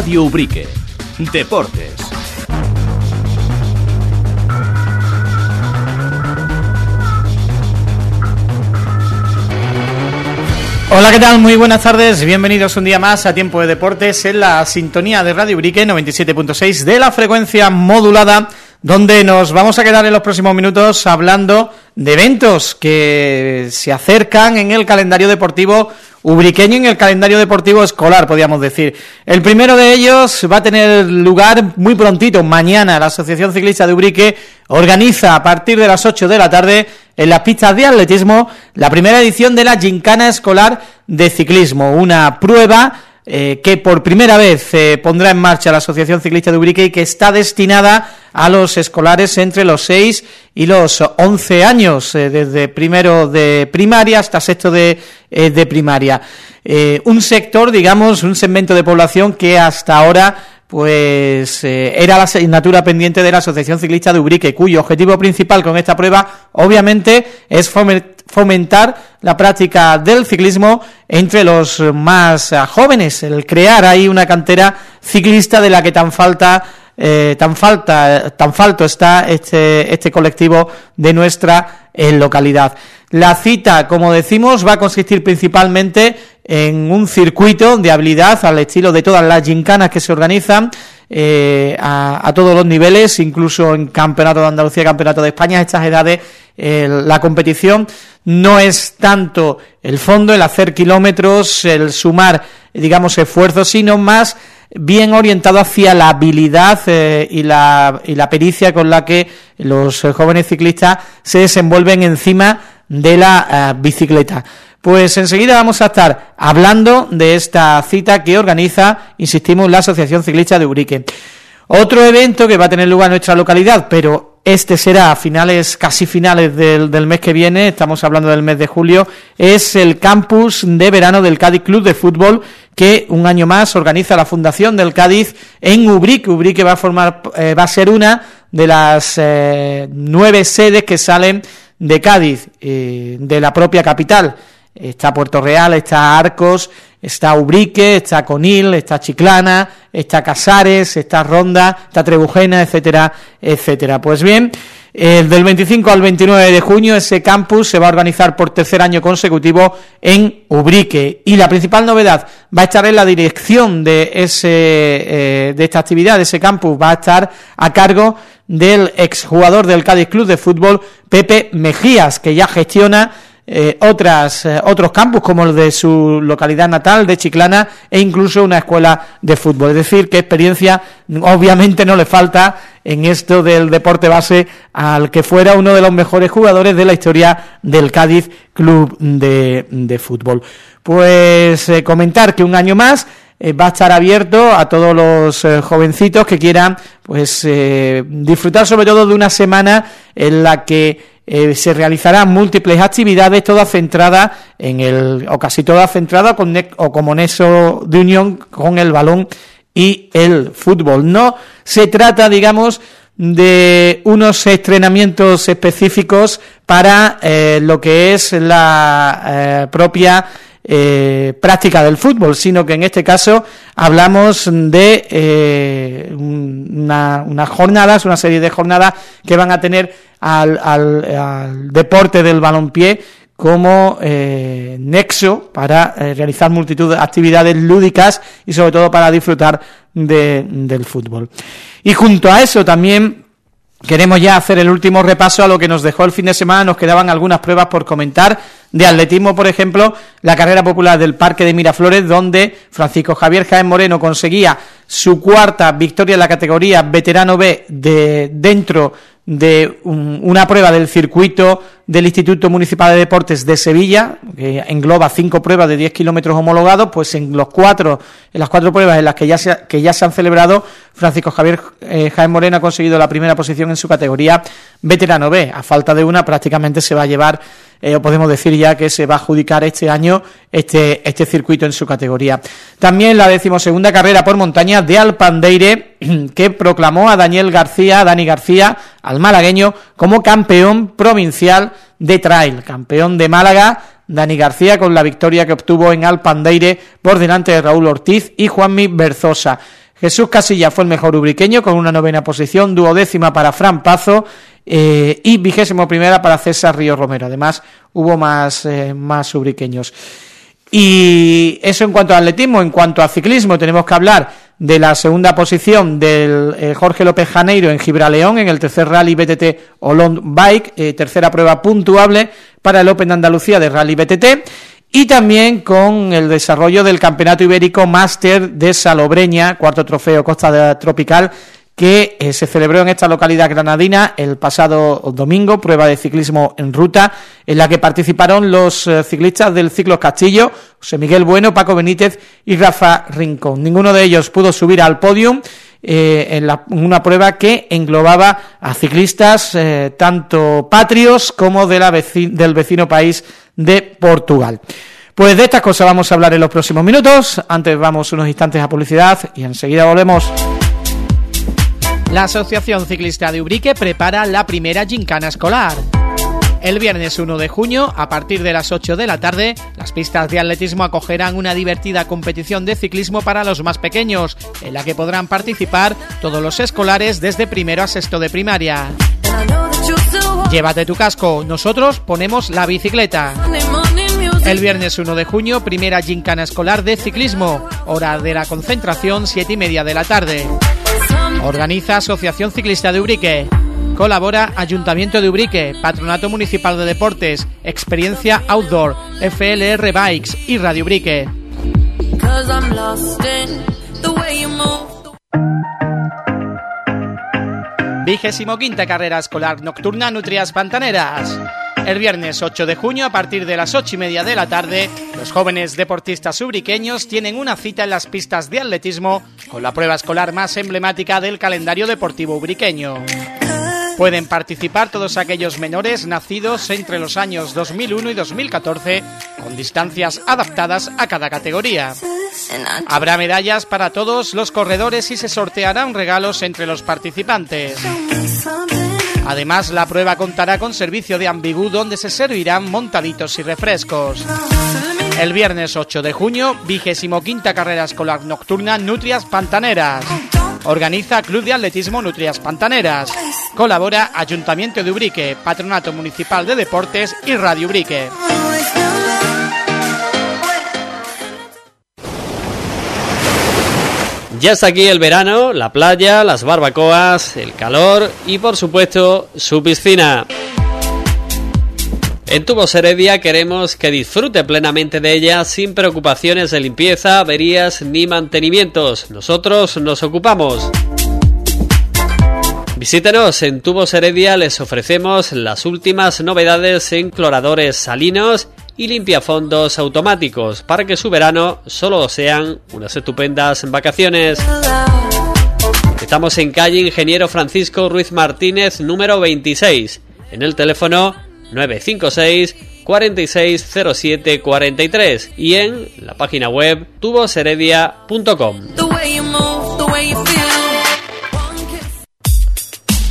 Radio Ubrique. Deportes. Hola, ¿qué tal? Muy buenas tardes, bienvenidos un día más a Tiempo de Deportes en la sintonía de Radio Ubrique 97.6 de la frecuencia modulada donde nos vamos a quedar en los próximos minutos hablando de eventos que se acercan en el calendario deportivo ubriqueño en el calendario deportivo escolar, podríamos decir. El primero de ellos va a tener lugar muy prontito, mañana. La Asociación Ciclista de Ubrique organiza a partir de las 8 de la tarde en las pistas de atletismo la primera edición de la Gincana Escolar de Ciclismo, una prueba eh, que por primera vez eh, pondrá en marcha la Asociación Ciclista de Ubrique y que está destinada a los escolares entre los 6 y los 11 años, eh, desde primero de primaria hasta sexto de, de primaria. un sector, digamos, un segmento de población que hasta ahora pues era la asignatura pendiente de la Asociación Ciclista de Ubrique, cuyo objetivo principal con esta prueba, obviamente, es fomentar fomentar la práctica del ciclismo entre los más jóvenes, el crear ahí una cantera ciclista de la que tan falta eh, tan falta tan falto está este este colectivo de nuestra eh, localidad. La cita, como decimos, va a consistir principalmente en un circuito de habilidad al estilo de todas las gincanas que se organizan eh, a, todos los niveles, incluso en Campeonato de Andalucía, Campeonato de España, estas edades, la competición no es tanto el fondo, el hacer kilómetros, el sumar, digamos, esfuerzos, sino más bien orientado hacia la habilidad eh, y, la, pericia con la que los jóvenes ciclistas se desenvuelven encima de la eh, bicicleta. Pues enseguida vamos a estar hablando de esta cita que organiza, insistimos, la Asociación Ciclista de Urique. Otro evento que va a tener lugar en nuestra localidad, pero este será a finales, casi finales del, del, mes que viene, estamos hablando del mes de julio, es el campus de verano del Cádiz Club de Fútbol, que un año más organiza la Fundación del Cádiz en Ubrique. Ubrique va a formar, eh, va a ser una de las eh, nueve sedes que salen de Cádiz, eh, de la propia capital. Está Puerto Real, está Arcos, está Ubrique, está Conil, está Chiclana, está Casares, está Ronda, está Trebujena, etcétera, etcétera. Pues bien, el del 25 al 29 de junio ese campus se va a organizar por tercer año consecutivo en Ubrique y la principal novedad va a estar en la dirección de ese eh, de esta actividad, de ese campus, va a estar a cargo del exjugador del Cádiz Club de Fútbol, Pepe Mejías, que ya gestiona eh, otras eh, otros campus como el de su localidad natal, de Chiclana, e incluso una escuela de fútbol. Es decir, que experiencia obviamente no le falta en esto del deporte base al que fuera uno de los mejores jugadores de la historia del Cádiz Club de, de Fútbol. Pues eh, comentar que un año más va a estar abierto a todos los jovencitos que quieran pues disfrutar sobre todo de una semana en la que eh, se realizarán múltiples actividades, todas centradas en el, o casi todas centradas con, o como nexo de unión con el balón y el fútbol. No se trata, digamos, de unos entrenamientos específicos para eh, lo que es la eh, propia eh, práctica del fútbol, sino que en este caso hablamos de eh, una, unas jornadas, una serie de jornadas que van a tener al, al, deporte del balonpié como eh, nexo para realizar multitud de actividades lúdicas y sobre todo para disfrutar de, del fútbol. Y junto a eso también Queremos ya hacer el último repaso a lo que nos dejó el fin de semana, nos quedaban algunas pruebas por comentar, de atletismo, por ejemplo, la carrera popular del Parque de Miraflores, donde Francisco Javier Jaén Moreno conseguía su cuarta victoria en la categoría veterano B de dentro de una prueba del circuito del Instituto Municipal de Deportes de Sevilla, que engloba cinco pruebas de 10 kilómetros homologados, pues en los cuatro, en las cuatro pruebas en las que ya se, que ya se han celebrado, Francisco Javier eh, Jaén Moreno ha conseguido la primera posición en su categoría veterano B. A falta de una, prácticamente se va a llevar eh, podemos decir ya que se va a adjudicar este año este, este circuito en su categoría. También la decimosegunda carrera por montaña de Alpandeire, que proclamó a Daniel García, Dani García, al malagueño, como campeón provincial de trail, campeón de Málaga Dani García con la victoria que obtuvo en Alpandeire por delante de Raúl Ortiz y Juanmi Berzosa. Jesús Casilla fue el mejor ubriqueño con una novena posición, duodécima para Fran Pazo eh, y vigésimo primera para César Río Romero. Además, hubo más, eh, más ubriqueños. Y eso en cuanto a atletismo, en cuanto a ciclismo, tenemos que hablar de la segunda posición del eh, Jorge López Janeiro en Gibraleón, en el tercer Rally BTT Olón Bike, eh, tercera prueba puntuable para el Open de Andalucía de Rally BTT, y también con el desarrollo del Campeonato Ibérico Máster de Salobreña, cuarto trofeo Costa Tropical, que eh, se celebró en esta localidad granadina el pasado domingo, prueba de ciclismo en ruta, en la que participaron los eh, ciclistas del Ciclo Castillo, José Miguel Bueno, Paco Benítez y Rafa Rincón. Ninguno de ellos pudo subir al podium eh, en, una prueba que englobaba a ciclistas tanto patrios como de la del vecino país de Portugal. Pues de estas cosas vamos a hablar en los próximos minutos. Antes vamos unos instantes a publicidad y enseguida volvemos. La Asociación Ciclista de Ubrique prepara la primera gincana escolar. El viernes 1 de junio, a partir de las 8 de la tarde, las pistas de atletismo acogerán una divertida competición de ciclismo para los más pequeños, en la que podrán participar todos los escolares desde primero a sexto de primaria. Llévate tu casco, nosotros ponemos la bicicleta. El viernes 1 de junio, primera gincana escolar de ciclismo, hora de la concentración, 7 y media de la tarde. Organiza Asociación Ciclista de Ubrique. Colabora Ayuntamiento de Ubrique, Patronato Municipal de Deportes, Experiencia Outdoor, FLR Bikes y Radio Ubrique. Vigésimo quinta carrera escolar nocturna Nutrias Pantaneras. El viernes 8 de junio, a partir de las 8 y media de la tarde, los jóvenes deportistas ubriqueños tienen una cita en las pistas de atletismo con la prueba escolar más emblemática del calendario deportivo ubriqueño. Pueden participar todos aquellos menores nacidos entre los años 2001 y 2014 con distancias adaptadas a cada categoría. Habrá medallas para todos los corredores y se sortearán regalos entre los participantes. Además, la prueba contará con servicio de ambigú donde se servirán montaditos y refrescos. El viernes 8 de junio, vigésimo quinta carrera escolar nocturna Nutrias Pantaneras. Organiza Club de Atletismo Nutrias Pantaneras. Colabora Ayuntamiento de Ubrique, Patronato Municipal de Deportes y Radio Ubrique. Ya está aquí el verano, la playa, las barbacoas, el calor y por supuesto su piscina. En Tubos Heredia queremos que disfrute plenamente de ella sin preocupaciones de limpieza, averías ni mantenimientos. Nosotros nos ocupamos. Visítenos en Tubos Heredia, les ofrecemos las últimas novedades en cloradores salinos y limpiafondos automáticos para que su verano solo sean unas estupendas vacaciones. Estamos en calle Ingeniero Francisco Ruiz Martínez número 26 en el teléfono 956 460743 43 y en la página web tuboseredia.com.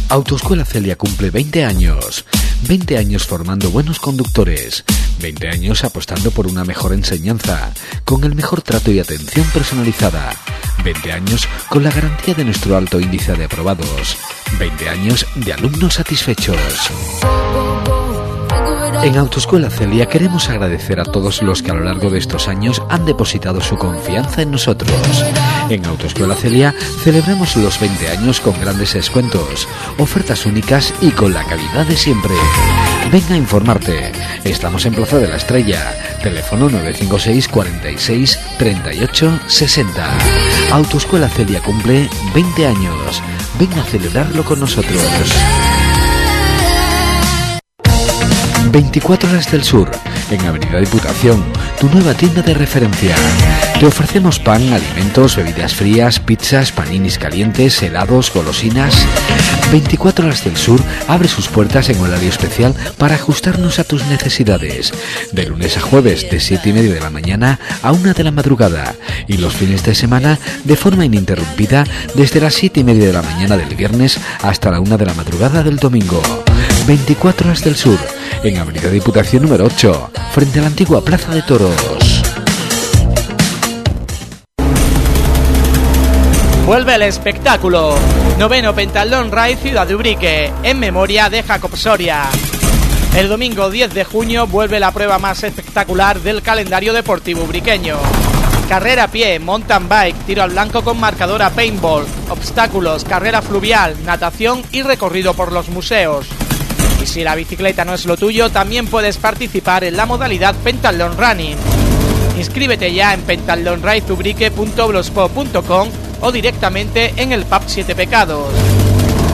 Autoescuela Celia cumple 20 años. 20 años formando buenos conductores. 20 años apostando por una mejor enseñanza, con el mejor trato y atención personalizada. 20 años con la garantía de nuestro alto índice de aprobados. 20 años de alumnos satisfechos. En Autoescuela Celia queremos agradecer a todos los que a lo largo de estos años han depositado su confianza en nosotros. En Autoescuela Celia celebramos los 20 años con grandes descuentos, ofertas únicas y con la calidad de siempre. Venga a informarte. Estamos en Plaza de la Estrella. Teléfono 956 46 38 60. Autoescuela Celia cumple 20 años. Venga a celebrarlo con nosotros. 24 horas del sur, en Avenida Diputación, tu nueva tienda de referencia. Te ofrecemos pan, alimentos, bebidas frías, pizzas, paninis calientes, helados, golosinas. 24 horas del sur abre sus puertas en horario especial para ajustarnos a tus necesidades. De lunes a jueves, de 7 y media de la mañana a 1 de la madrugada. Y los fines de semana, de forma ininterrumpida, desde las 7 y media de la mañana del viernes hasta la 1 de la madrugada del domingo. 24 horas del sur, en Avenida Diputación número 8, frente a la antigua Plaza de Toros. Vuelve el espectáculo. Noveno Pentalón Ray Ciudad de Ubrique, en memoria de Jacob Soria. El domingo 10 de junio vuelve la prueba más espectacular del calendario deportivo ubriqueño. Carrera a pie, mountain bike, tiro al blanco con marcadora paintball, obstáculos, carrera fluvial, natación y recorrido por los museos. Y si la bicicleta no es lo tuyo, también puedes participar en la modalidad Pentalon Running. Inscríbete ya en pentalonraizubrique.blogspot.com o directamente en el PUB 7 Pecados.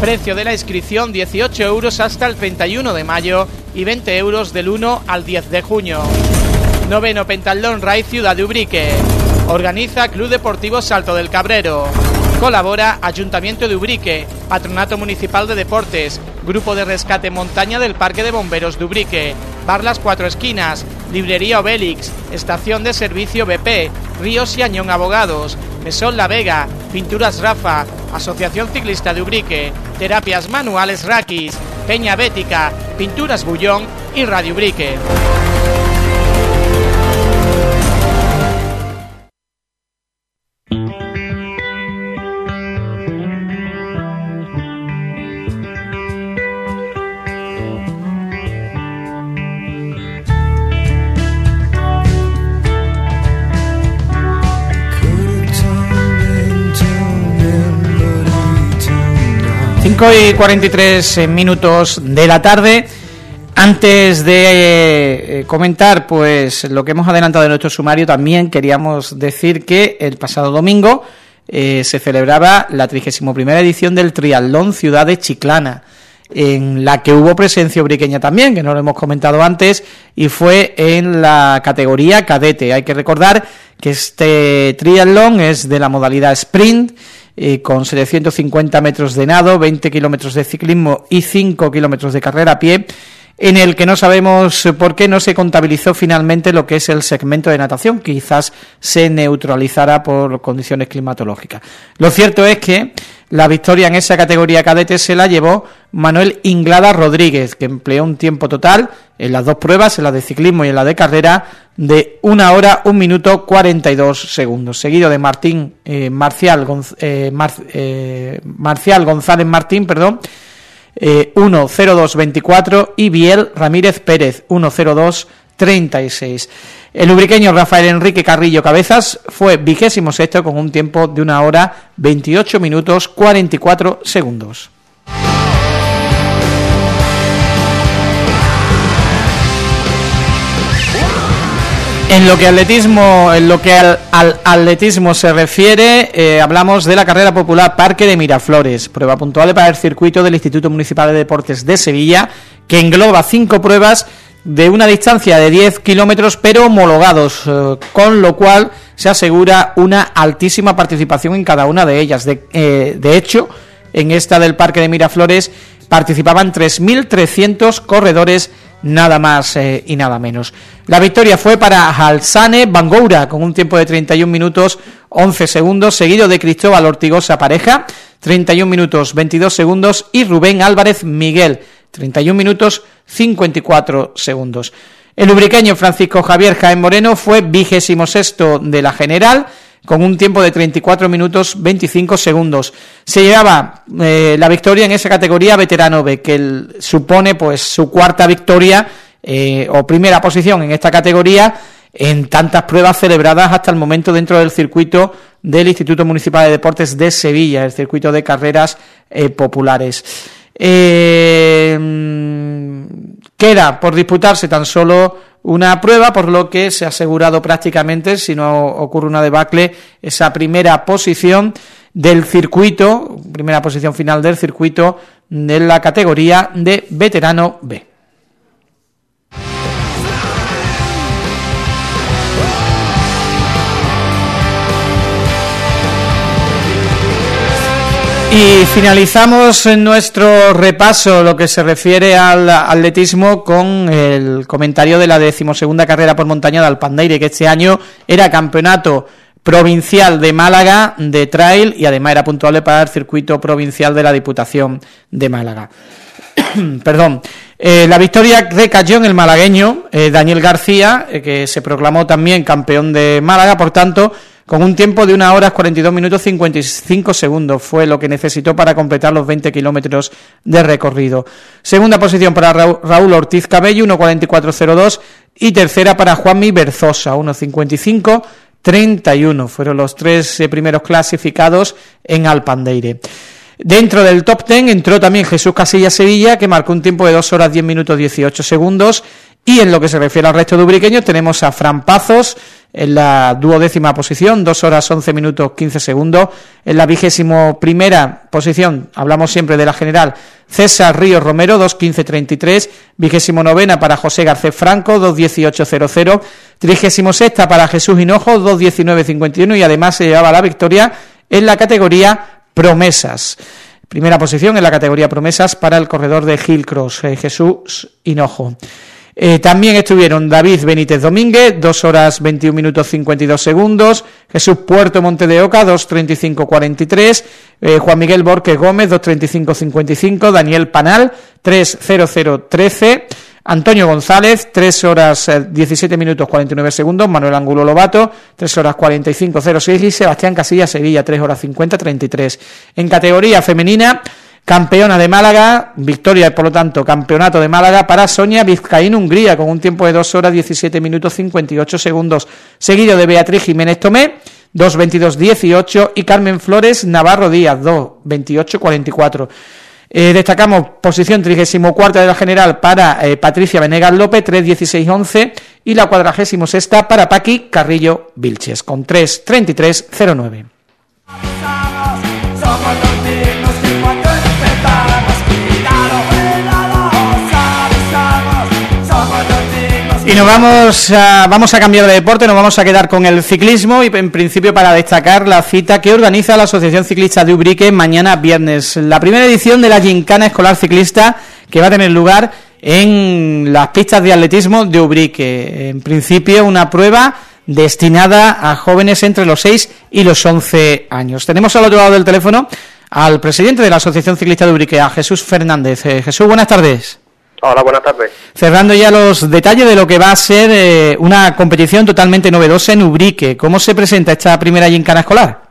Precio de la inscripción 18 euros hasta el 31 de mayo y 20 euros del 1 al 10 de junio. Noveno Pentalón Ray Ciudad de Ubrique. Organiza Club Deportivo Salto del Cabrero. Colabora Ayuntamiento de Ubrique, Patronato Municipal de Deportes, Grupo de Rescate Montaña del Parque de Bomberos de Ubrique, Bar Las Cuatro Esquinas, Librería Obélix, Estación de Servicio BP, Ríos y Añón Abogados, Mesón La Vega, Pinturas Rafa, Asociación Ciclista de Ubrique, Terapias Manuales Raquis, Peña Bética, Pinturas Bullón y Radio Ubrique. 5 y 43 eh, minutos de la tarde. Antes de eh, comentar pues lo que hemos adelantado en nuestro sumario, también queríamos decir que el pasado domingo eh, se celebraba la 31 edición del Triatlón Ciudad de Chiclana, en la que hubo presencia obriqueña también, que no lo hemos comentado antes, y fue en la categoría cadete. Hay que recordar que este triatlón es de la modalidad sprint, eh, con 750 metros de nado, 20 kilómetros de ciclismo y 5 kilómetros de carrera a pie, en el que no sabemos por qué no se contabilizó finalmente lo que es el segmento de natación, quizás se neutralizará por condiciones climatológicas. Lo cierto es que la victoria en esa categoría cadete se la llevó Manuel Inglada Rodríguez, que empleó un tiempo total en las dos pruebas, en la de ciclismo y en la de carrera, de una hora, un minuto, 42 segundos, seguido de Martín eh, Marcial, eh, eh, Marcial González Martín, perdón, 1.02.24 y Biel Ramírez Pérez, 1.02.36. El ubriqueño Rafael Enrique Carrillo Cabezas fue vigésimo sexto con un tiempo de una hora 28 minutos 44 segundos. En lo que atletismo, en lo que al, atletismo se refiere, eh, hablamos de la carrera popular Parque de Miraflores, prueba puntual para el circuito del Instituto Municipal de Deportes de Sevilla, que engloba cinco pruebas de una distancia de 10 kilómetros, pero homologados, eh, con lo cual se asegura una altísima participación en cada una de ellas. De, eh, de hecho, en esta del Parque de Miraflores participaban 3.300 corredores, nada más y nada menos. La victoria fue para Halsane Bangoura, con un tiempo de 31 minutos 11 segundos, seguido de Cristóbal Ortigosa Pareja, 31 minutos 22 segundos, y Rubén Álvarez Miguel, 31 minutos 54 segundos. El lubriqueño Francisco Javier Jaén Moreno fue vigésimo sexto de la general, con un tiempo de 34 minutos 25 segundos. Se llevaba eh, la victoria en esa categoría veterano B, que supone pues su cuarta victoria eh, o primera posición en esta categoría en tantas pruebas celebradas hasta el momento dentro del circuito del Instituto Municipal de Deportes de Sevilla, el circuito de carreras eh, populares. Eh, queda por disputarse tan solo una prueba, por lo que se ha asegurado prácticamente, si no ocurre una debacle, esa primera posición del circuito, primera posición final del circuito de la categoría de veterano B. Y finalizamos nuestro repaso, lo que se refiere al atletismo, con el comentario de la decimosegunda carrera por montaña de Alpandeire, que este año era campeonato provincial de Málaga de trail y además era puntuable para el circuito provincial de la Diputación de Málaga. Perdón. Eh, la victoria recayó en el malagueño eh, Daniel García, eh, que se proclamó también campeón de Málaga, por tanto, con un tiempo de una hora 42 minutos 55 segundos. Fue lo que necesitó para completar los 20 kilómetros de recorrido. Segunda posición para Raúl Ortiz Cabello, 1.44.02. Y tercera para Juanmi Berzosa, 1.55.31. Fueron los tres primeros clasificados en Alpandeire. Dentro del top 10 entró también Jesús Casilla Sevilla, que marcó un tiempo de 2 horas 10 minutos 18 segundos. Y en lo que se refiere al resto de ubriqueños, tenemos a Fran Pazos en la duodécima posición, 2 horas 11 minutos 15 segundos. En la vigésimo primera posición, hablamos siempre de la general, César Ríos Romero, 2.15.33. Vigésimo novena para José Garcés Franco, 2.18.00. Trigésimo sexta para Jesús Hinojo, 2.19.51. Y además se llevaba la victoria en la categoría promesas. Primera posición en la categoría promesas para el corredor de Hillcross, eh, Jesús Hinojo. Eh, también estuvieron David Benítez Domínguez, 2 horas 21 minutos 52 segundos, Jesús Puerto Monte de Oca, 2.35.43, eh, Juan Miguel Borges Gómez, 2.35.55, Daniel Panal, 3.00.13, Antonio González, 3 horas 17 eh, minutos 49 segundos, Manuel Angulo Lobato, 3 horas 45 06 y Sebastián Casilla Sevilla, 3 horas 50 33. En categoría femenina, campeona de Málaga, victoria por lo tanto, campeonato de Málaga para Sonia Vizcaín Hungría, con un tiempo de 2 horas 17 minutos 58 segundos, seguido de Beatriz Jiménez Tomé, 2.22.18 y Carmen Flores Navarro Díaz, 2.28.44. Eh, destacamos posición 34 de la general para eh, Patricia Venegas López, 3.16.11 y la 46 para Paqui Carrillo Vilches, con 3.33.09. Y nos vamos a, vamos a cambiar de deporte, nos vamos a quedar con el ciclismo y en principio para destacar la cita que organiza la Asociación Ciclista de Ubrique mañana viernes. La primera edición de la Gincana Escolar Ciclista que va a tener lugar en las pistas de atletismo de Ubrique. En principio una prueba destinada a jóvenes entre los 6 y los 11 años. Tenemos al otro lado del teléfono al presidente de la Asociación Ciclista de Ubrique, a Jesús Fernández. Eh, Jesús, buenas tardes. Hola, buenas tardes. Cerrando ya los detalles de lo que va a ser eh, una competición totalmente novedosa en Ubrique. ¿Cómo se presenta esta primera gincana escolar?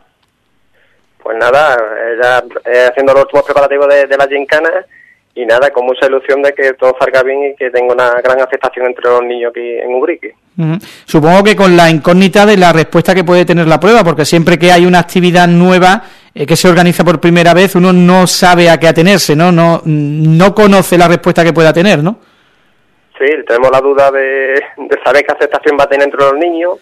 Pues nada, ya eh, haciendo los últimos preparativos de, la gincana y nada, con mucha ilusión de que todo salga bien y que tenga una gran aceptación entre los niños aquí en Ubrique. Supongo que con la incógnita de la respuesta que puede tener la prueba, porque siempre que hay una actividad nueva eh, que se organiza por primera vez, uno no sabe a qué atenerse, ¿no? No, no conoce la respuesta que pueda tener, ¿no? Sí, tenemos la duda de, saber qué aceptación va a tener entre los niños,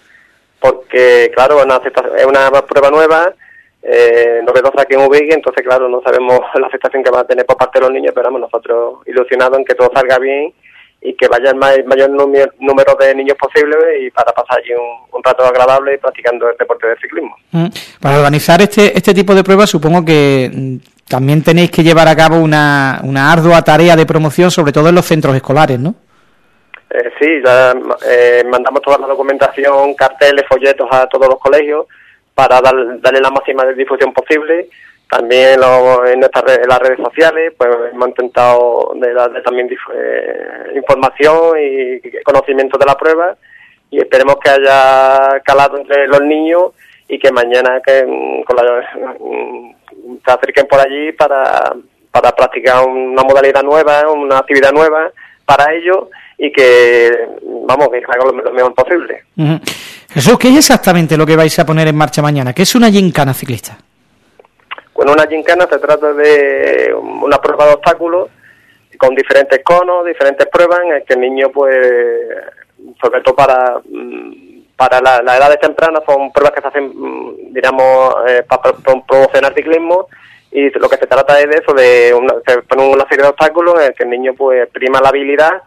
porque, claro, es una prueba nueva, eh, novedosa aquí en Ubique, entonces, claro, no sabemos la aceptación que va a tener por parte de los niños, pero vamos, nosotros ilusionados en que todo salga bien y que vaya el mayor número de niños posible y para pasar allí un, rato agradable practicando el deporte de ciclismo. Mm. Para organizar este, este tipo de pruebas supongo que mm, también tenéis que llevar a cabo una, una ardua tarea de promoción, sobre todo en los centros escolares, ¿no? Eh, sí, ya eh, mandamos toda la documentación, carteles, folletos a todos los colegios para darle la máxima difusión posible también en, nuestras en las redes sociales, pues hemos intentado de darle también eh, información y conocimiento de la prueba y esperemos que haya calado entre los niños y que mañana que mm, con la, mm, se acerquen por allí para, para practicar una modalidad nueva, una actividad nueva para ellos y que, vamos, que hagan lo, mejor posible. Jesús, ¿qué es exactamente lo que vais a poner en marcha mañana? ¿Qué es una gincana ciclista? Bueno, una gincana se trata de una prueba de obstáculos con diferentes conos, diferentes pruebas en que el niño, pues, sobre todo para, mm, para la, las edades tempranas, son pruebas que se hacen, mm, digamos, eh, para promocionar ciclismo y lo que se trata es de eso, de una, se ponen una serie de obstáculos en que el niño, pues, prima la habilidad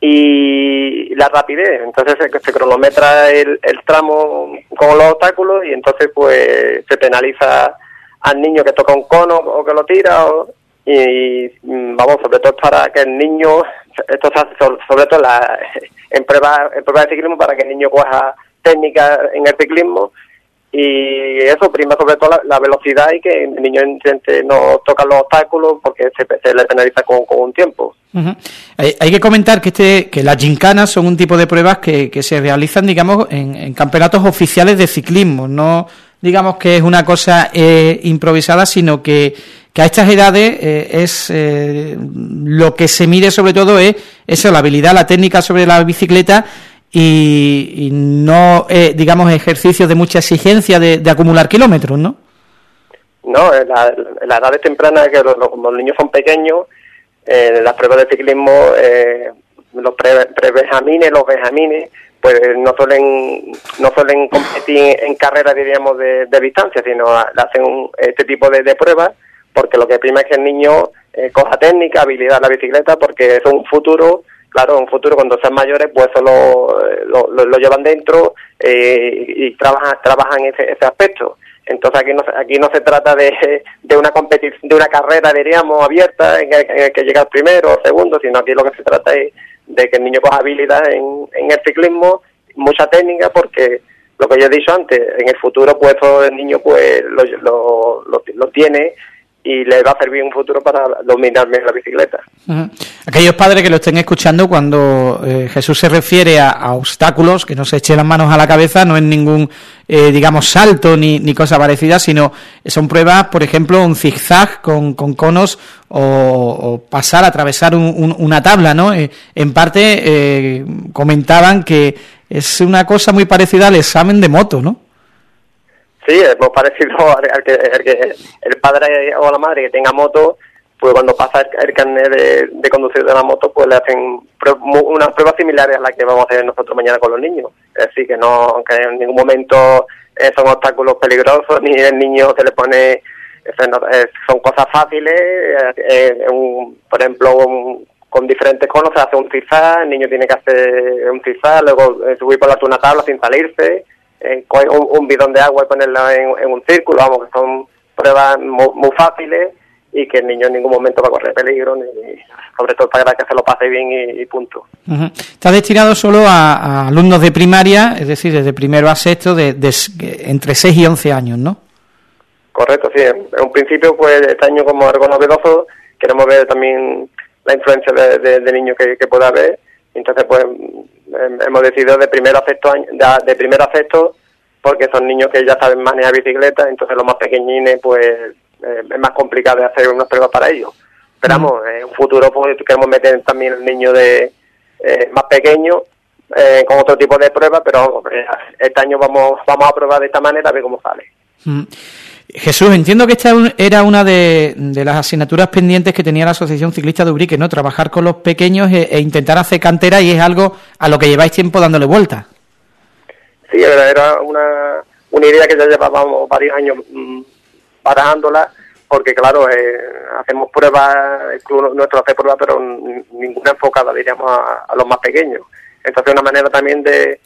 y la rapidez. Entonces se, se cronometra el, el tramo con los obstáculos y entonces, pues, se penaliza al niño que toca un cono o que lo tira y, mm, vamos sobre todo para que el niño esto se hace sobre todo en pruebas en prueba de ciclismo para que el niño coja técnica en el ciclismo y eso prima sobre todo la, velocidad y que el niño intente no tocar los obstáculos porque se, le penaliza con, un tiempo. hay, que comentar que este que las gincanas son un tipo de pruebas que, que se realizan, digamos, en, campeonatos oficiales de ciclismo, no digamos que es una cosa eh, improvisada, sino que, que a estas edades eh, es eh, lo que se mide sobre todo es eso, la habilidad, la técnica sobre la bicicleta y, no, eh, digamos, ejercicios de mucha exigencia de, acumular kilómetros, ¿no? No, en la, la edad temprana, que los, los, niños son pequeños, en las pruebas de ciclismo, eh, los pre, los benjamines, pues no suelen no suelen competir en carreras, diríamos, de, distancia, sino hacen este tipo de, de, pruebas, porque lo que prima es que el niño eh, coja técnica, habilidad en la bicicleta, porque es un futuro claro, en un futuro cuando sean mayores, pues eso lo, lo, llevan dentro eh, y trabajan, trabajan ese, ese aspecto. Entonces aquí no, aquí no se trata de, de una competición, de una carrera, diríamos, abierta en el, que llega primero o segundo, sino aquí lo que se trata es de que el niño coja habilidad en, en el ciclismo, mucha técnica, porque lo que yo he dicho antes, en el futuro pues todo el niño pues lo, lo, lo tiene y le va a servir un futuro para dominar la bicicleta. Aquellos padres que lo estén escuchando, cuando eh, Jesús se refiere a, obstáculos, que no se eche las manos a la cabeza, no es ningún, eh, digamos, salto ni, ni cosa parecida, sino son pruebas, por ejemplo, un zigzag con, con conos o, pasar, atravesar una tabla, ¿no? Eh, en parte comentaban que es una cosa muy parecida al examen de moto, ¿no? Sí, hemos parecido al que, el, padre o la madre que tenga moto, pues cuando pasa el, carnet de, conducir de la moto, pues le hacen unas pruebas similares a las que vamos a hacer nosotros mañana con los niños. Es decir, que no, aunque en ningún momento eh, son obstáculos peligrosos, ni el niño se le pone, eh, son cosas fáciles, eh, por ejemplo, con diferentes conos se hace un zigzag, el niño tiene que hacer un zigzag, luego subir por la tuna tabla sin salirse, eh, un, bidón de agua y ponerlo en, un círculo, vamos, que son pruebas muy, fáciles y que el niño en ningún momento va a correr peligro, ni, sobre todo para que se lo pase bien y, punto. Está destinado solo a, alumnos de primaria, es decir, desde primero a sexto, de, entre 6 y 11 años, ¿no? Correcto, sí. En un principio, pues este año como algo novedoso, queremos ver también la influencia de, niños que, que pueda haber. Entonces, pues hemos decidido de primero a sexto de, primero a sexto porque son niños que ya saben manejar bicicleta, entonces los más pequeñines pues eh, es más complicado de hacer unas pruebas para ellos. Esperamos, en un futuro pues queremos meter también el niño de eh, más pequeño eh, con otro tipo de pruebas, pero este año vamos vamos a probar de esta manera a ver cómo sale. Jesús, entiendo que esta era una de, las asignaturas pendientes que tenía la Asociación Ciclista de Ubrique, ¿no? Trabajar con los pequeños e, e, intentar hacer cantera y es algo a lo que lleváis tiempo dándole vuelta. Sí, era una, una idea que ya llevábamos varios años mmm, parándola, porque claro, eh, hacemos pruebas, el club nuestro hace pruebas, pero ninguna enfocada, diríamos, a los más pequeños. Entonces, una manera también de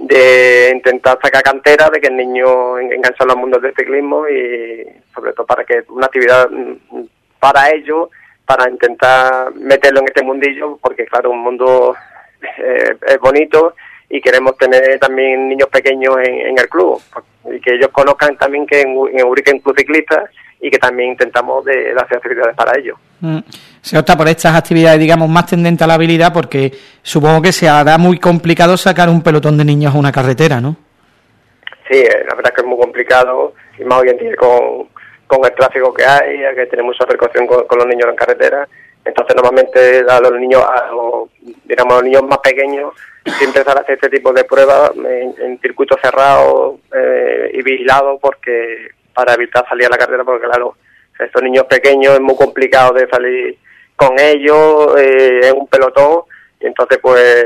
de intentar sacar cantera, de que el niño enganche a los mundos del ciclismo y sobre todo para que una actividad mm, para ellos, para intentar meterlo en este mundillo, porque claro, un mundo eh, es bonito y queremos tener también niños pequeños en, el club. Y que ellos conozcan también que en, en Urique Club Ciclista y que también intentamos de, hacer actividades para ello. Mm. Se opta por estas actividades, digamos, más tendentes a la habilidad porque supongo que se hará muy complicado sacar un pelotón de niños a una carretera, ¿no? Sí, eh, la verdad es que es muy complicado y más hoy en día con, con el tráfico que hay, que tiene mucha precaución con, los niños en carretera. Entonces, normalmente a los niños, a los, digamos, a los niños más pequeños, siempre se hace este tipo de pruebas en, en circuitos cerrados eh, y vigilados porque para evitar salir a la carretera, porque claro, estos niños pequeños es muy complicado de salir con ellos eh, en un pelotón, y entonces pues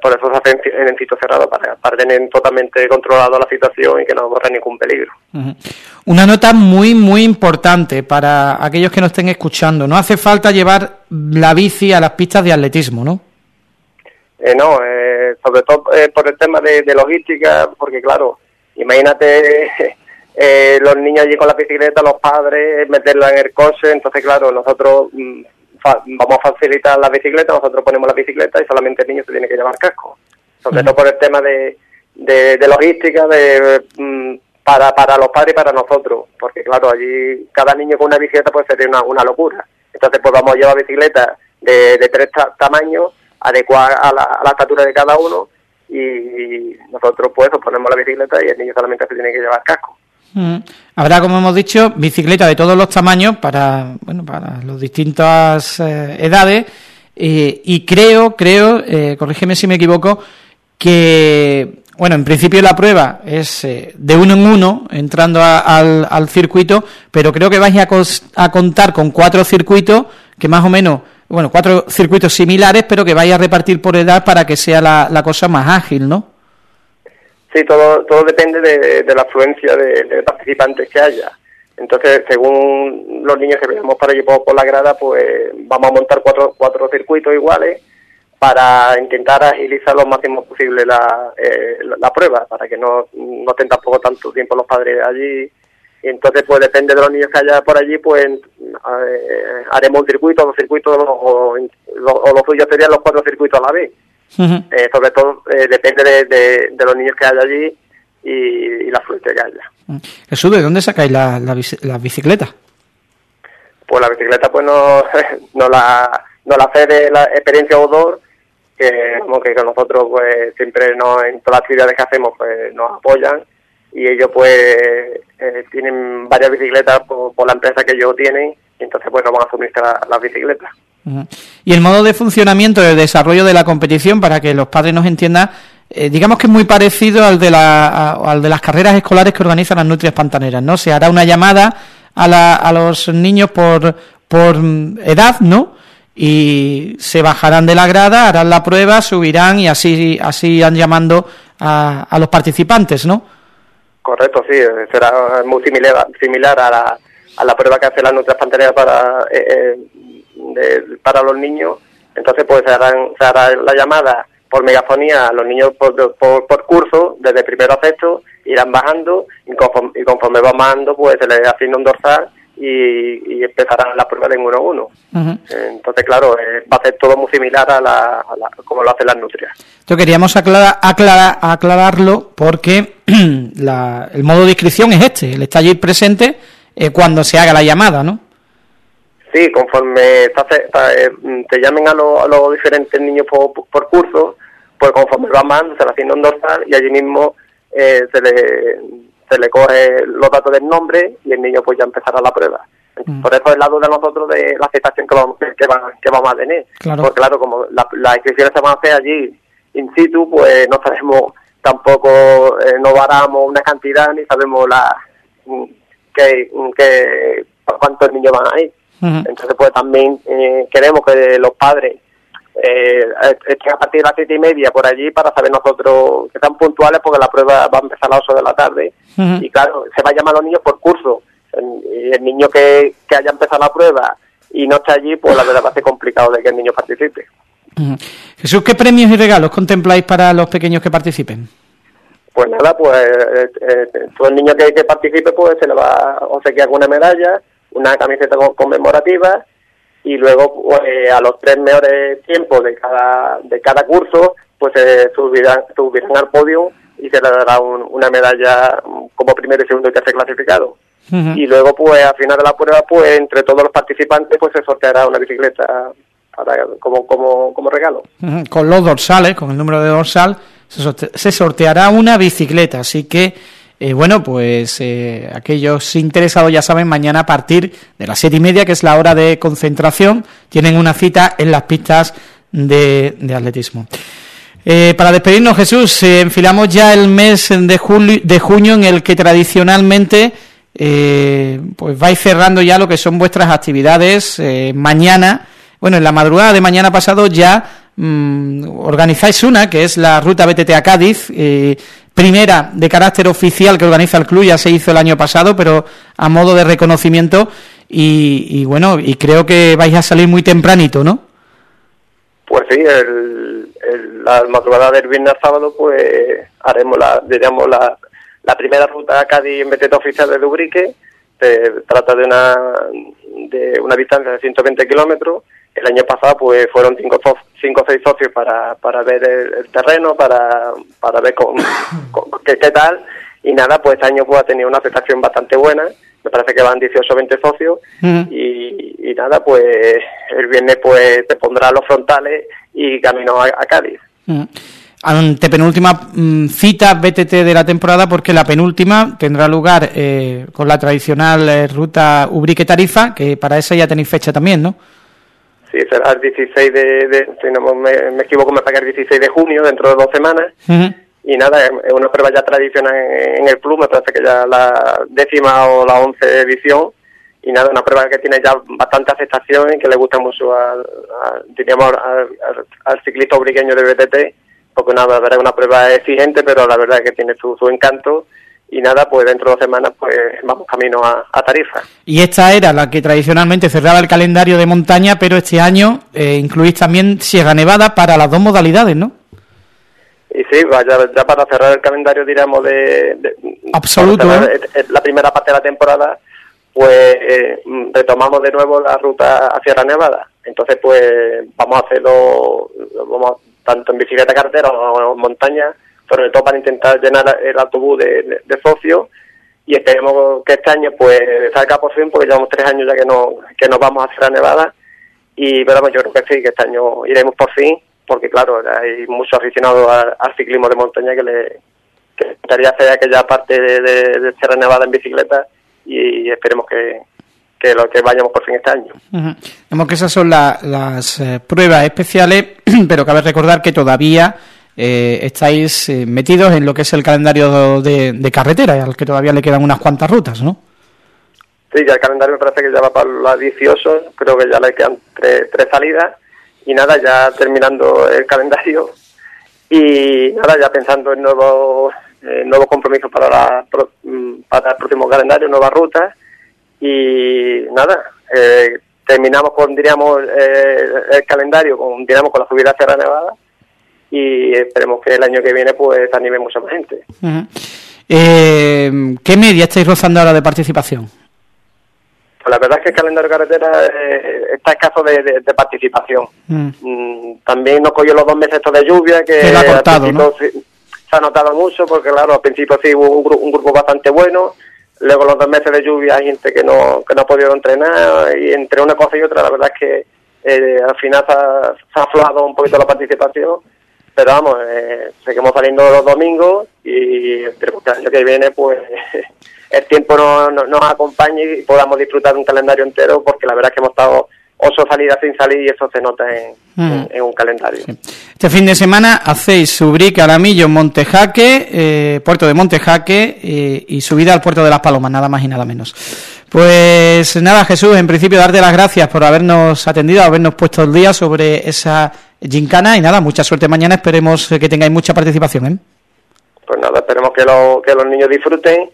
por eso se hace en, el sitio cerrado, para, para, tener totalmente controlado la situación y que no corra ningún peligro. Una nota muy, muy importante para aquellos que nos estén escuchando. No hace falta llevar la bici a las pistas de atletismo, ¿no? Eh, no, eh, sobre todo eh, por el tema de, de logística, porque claro, imagínate eh, los niños allí con la bicicleta, los padres, meterla en el coche, entonces claro, nosotros mm, vamos a facilitar la bicicleta, nosotros ponemos la bicicleta y solamente el niño se tiene que llevar casco. Sobre todo por el tema de, de, logística de, mm, para, para los padres y para nosotros, porque claro, allí cada niño con una bicicleta puede ser una, una locura. Entonces pues vamos a llevar bicicletas de, de tres tamaños, adecuadas a la, a la estatura de cada uno y nosotros pues ponemos la bicicleta y el niño solamente se tiene que llevar casco. Mm. Habrá, como hemos dicho, bicicletas de todos los tamaños para, bueno, para las distintas eh, edades eh, y creo, creo, eh, corrígeme si me equivoco, que, bueno, en principio la prueba es de uno en uno, entrando al, circuito, pero creo que vais a, contar con cuatro circuitos que más o menos bueno, cuatro circuitos similares, pero que vaya a repartir por edad para que sea la cosa más ágil, ¿no? Sí, todo, todo depende de, la afluencia de, participantes que haya. Entonces, según los niños que veamos para allí por, la grada, pues vamos a montar cuatro, cuatro circuitos iguales para intentar agilizar lo máximo posible la, eh, la prueba, para que no, no estén tampoco tanto tiempo los padres allí y entonces pues depende de los niños que haya por allí pues eh, haremos un circuito dos circuitos o, o, lo suyo serían los cuatro circuitos a la vez eh, sobre todo eh, depende de, los niños que haya allí y, la suerte que haya Jesús, ¿de dónde sacáis la, la, bicicleta? pues la bicicleta pues no, no la no la hace de la experiencia outdoor que como que nosotros pues siempre no en todas las actividades que hacemos pues nos apoyan y ellos pues eh, tienen varias bicicletas por, la empresa que ellos tienen y entonces pues nos van a suministrar las bicicletas. Y el modo de funcionamiento, de desarrollo de la competición, para que los padres nos entiendan, eh, digamos que es muy parecido al de, la, al de las carreras escolares que organizan las nutrias pantaneras, ¿no? Se hará una llamada a, la, a los niños por, por edad, ¿no? Y se bajarán de la grada, harán la prueba, subirán y así, así irán llamando a, a los participantes, ¿no? Correcto, sí, será muy similar, similar a, la, a la prueba que hace la Nutria Pantanera para, eh, eh, para los niños. Entonces, pues se, se hará la llamada por megafonía a los niños por, por, curso, desde primero a sexto, irán bajando y conforme, y conforme van bajando, pues se les asigna un dorsal y, empezarán la prueba de uno a uno. Entonces, claro, eh, va a ser todo muy similar a, la, como lo hacen las nutrias. Entonces, queríamos aclarar, aclararlo porque el modo de inscripción es este, el está allí presente eh, cuando se haga la llamada, ¿no? Sí, conforme eh, te llamen a, los diferentes niños por, curso, pues conforme van bajando se le asigna un dorsal y allí mismo se le se le coge los datos del nombre y el niño pues ya empezará la prueba. Mm. Por eso el lado de nosotros de la aceptación que vamos, que, que vamos a tener. Porque claro, como las la inscripciones se van a hacer allí in situ, pues no sabemos tampoco, eh, no varamos una cantidad ni sabemos la mm, que, que cuántos niños van a ir. Entonces pues también eh, queremos que los padres eh, a partir de las siete y media por allí para saber nosotros que están puntuales porque la prueba va a empezar a las ocho de la tarde. Y claro, se va a llamar a los niños por curso. Y el niño que, que haya empezado la prueba y no está allí, pues la verdad va a ser complicado de que el niño participe. Jesús, ¿qué premios y regalos contempláis para los pequeños que participen? Pues nada, pues eh, eh, todo el niño que, que participe pues se le va a obsequiar alguna medalla, una camiseta conmemorativa y luego pues, a los tres mejores tiempos de cada de cada curso pues se subirán, subirán al podio y se le dará una medalla como primero y segundo y tercer clasificado. Y luego, pues, al final de la prueba, pues, entre todos los participantes, pues, se sorteará una bicicleta para, como, como, como regalo. Con los dorsales, con el número de dorsal, se, sorteará una bicicleta. Así que, eh, bueno, pues, eh, aquellos interesados ya saben, mañana a partir de las siete y media, que es la hora de concentración, tienen una cita en las pistas de, atletismo. Eh, para despedirnos, Jesús, enfilamos ya el mes de, julio, de junio en el que tradicionalmente pues vais cerrando ya lo que son vuestras actividades. Mañana, bueno, en la madrugada de mañana pasado ya mm, organizáis una, que es la Ruta BTT a Cádiz, primera de carácter oficial que organiza el club, ya se hizo el año pasado, pero a modo de reconocimiento y, y bueno, y creo que vais a salir muy tempranito, ¿no? Pues sí, el, la madrugada del viernes sábado, pues haremos la, diríamos la, primera ruta a Cádiz en beteta oficial de Dubrique. Se trata de una, de una distancia de 120 kilómetros. El año pasado pues fueron cinco, cinco o seis socios para, para ver el, terreno, para, para ver con, qué, tal. Y nada, pues este año pues ha tenido una aceptación bastante buena. Me parece que van 18 o 20 socios. y, nada, pues el viernes pues te pondrá los frontales y camino a, Cádiz. Antepenúltima mm, cita BTT de la temporada porque la penúltima tendrá lugar eh, con la tradicional eh, ruta Ubrique-Tarifa, que para esa ya tenéis fecha también, ¿no? Sí, será el 16 de, si no me, equivoco, me paga el 16 de junio, dentro de dos semanas. Y nada, es una prueba ya tradicional en, el club, me parece que ya la décima o la once edición. Y nada, una prueba que tiene ya bastante aceptación y que le gusta mucho al, diríamos, al, ciclista obrigueño de BTT, porque nada, la verdad es una prueba exigente, pero la verdad es que tiene su, su encanto y nada, pues dentro de dos semanas pues vamos camino a, Tarifa. Y esta era la que tradicionalmente cerraba el calendario de montaña, pero este año eh, incluís también Sierra Nevada para las dos modalidades, ¿no? Y sí, ya, ya para cerrar el calendario, diríamos, de... Absoluto. ¿eh? la primera parte de la temporada, pues eh, retomamos de nuevo la ruta a Sierra Nevada. Entonces, pues vamos a hacerlo vamos, tanto en bicicleta carretera o en montaña, sobre todo para intentar llenar el autobús de, socios. Y esperemos que este año pues salga por fin porque llevamos tres años ya que no que nos vamos a hacer a Nevada. Y pero yo creo que sí que este año iremos por fin porque claro hay muchos aficionados al, ciclismo de montaña que le que gustaría hacer aquella parte de, de, Sierra Nevada en bicicleta. Y, esperemos que, que lo que vayamos por fin este año. Vemos que esas son las eh, pruebas especiales, pero cabe recordar que todavía eh, estáis eh, metidos en lo que es el calendario de, carretera, al que todavía le quedan unas cuantas rutas, ¿no? Sí, ya el calendario me parece que ya va para la 18, creo que ya le quedan tres, salidas y nada, ya terminando el calendario y nada, ya pensando en nuevos, nuevos compromisos para, la, mm, para el próximo calendario, nuevas rutas y nada, eh, terminamos con, diríamos, el calendario, con, diríamos, con la subida a Sierra Nevada y esperemos que el año que viene pues anime mucha más gente. eh, ¿Qué media estáis rozando ahora de participación? Pues la verdad es que el calendario de carretera eh, está escaso de, de, participación. Mm, también nos cogió los dos meses de lluvia que, ha cortado, se, ha notado mucho porque claro, al principio sí hubo un, grupo bastante bueno, luego los dos meses de lluvia hay gente que no, que no ha podido entrenar y entre una cosa y otra la verdad es que eh, al final se ha, se ha aflojado un poquito la participación pero vamos, eh, seguimos saliendo los domingos y esperemos que el año que viene pues el tiempo nos acompañe y podamos disfrutar de un calendario entero porque la verdad es que hemos estado ocho salidas sin salir y eso se nota en, mm. un calendario. Este fin de semana hacéis Subrique, Aramillo, Montejaque, eh, puerto de Montejaque eh, y subida al puerto de Las Palomas, nada más y nada menos. Pues nada, Jesús, en principio darte las gracias por habernos atendido, habernos puesto el día sobre esa gincana y nada, mucha suerte mañana, esperemos que tengáis mucha participación. ¿eh? Pues nada, esperemos que, que los niños disfruten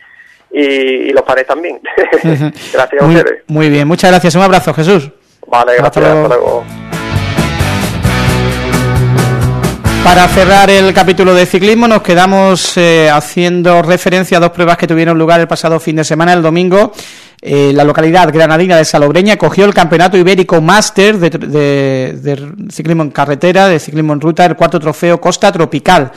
y, los padres también. gracias a ustedes. Muy bien, muchas gracias, un abrazo Jesús. Vale, gracias, hasta luego. Para cerrar el capítulo de ciclismo nos quedamos eh, haciendo referencia a dos pruebas que tuvieron lugar el pasado fin de semana, el domingo. Eh, la localidad granadina de Salobreña cogió el Campeonato Ibérico Máster de, de, ciclismo en carretera, de ciclismo en ruta, el cuarto trofeo Costa Tropical.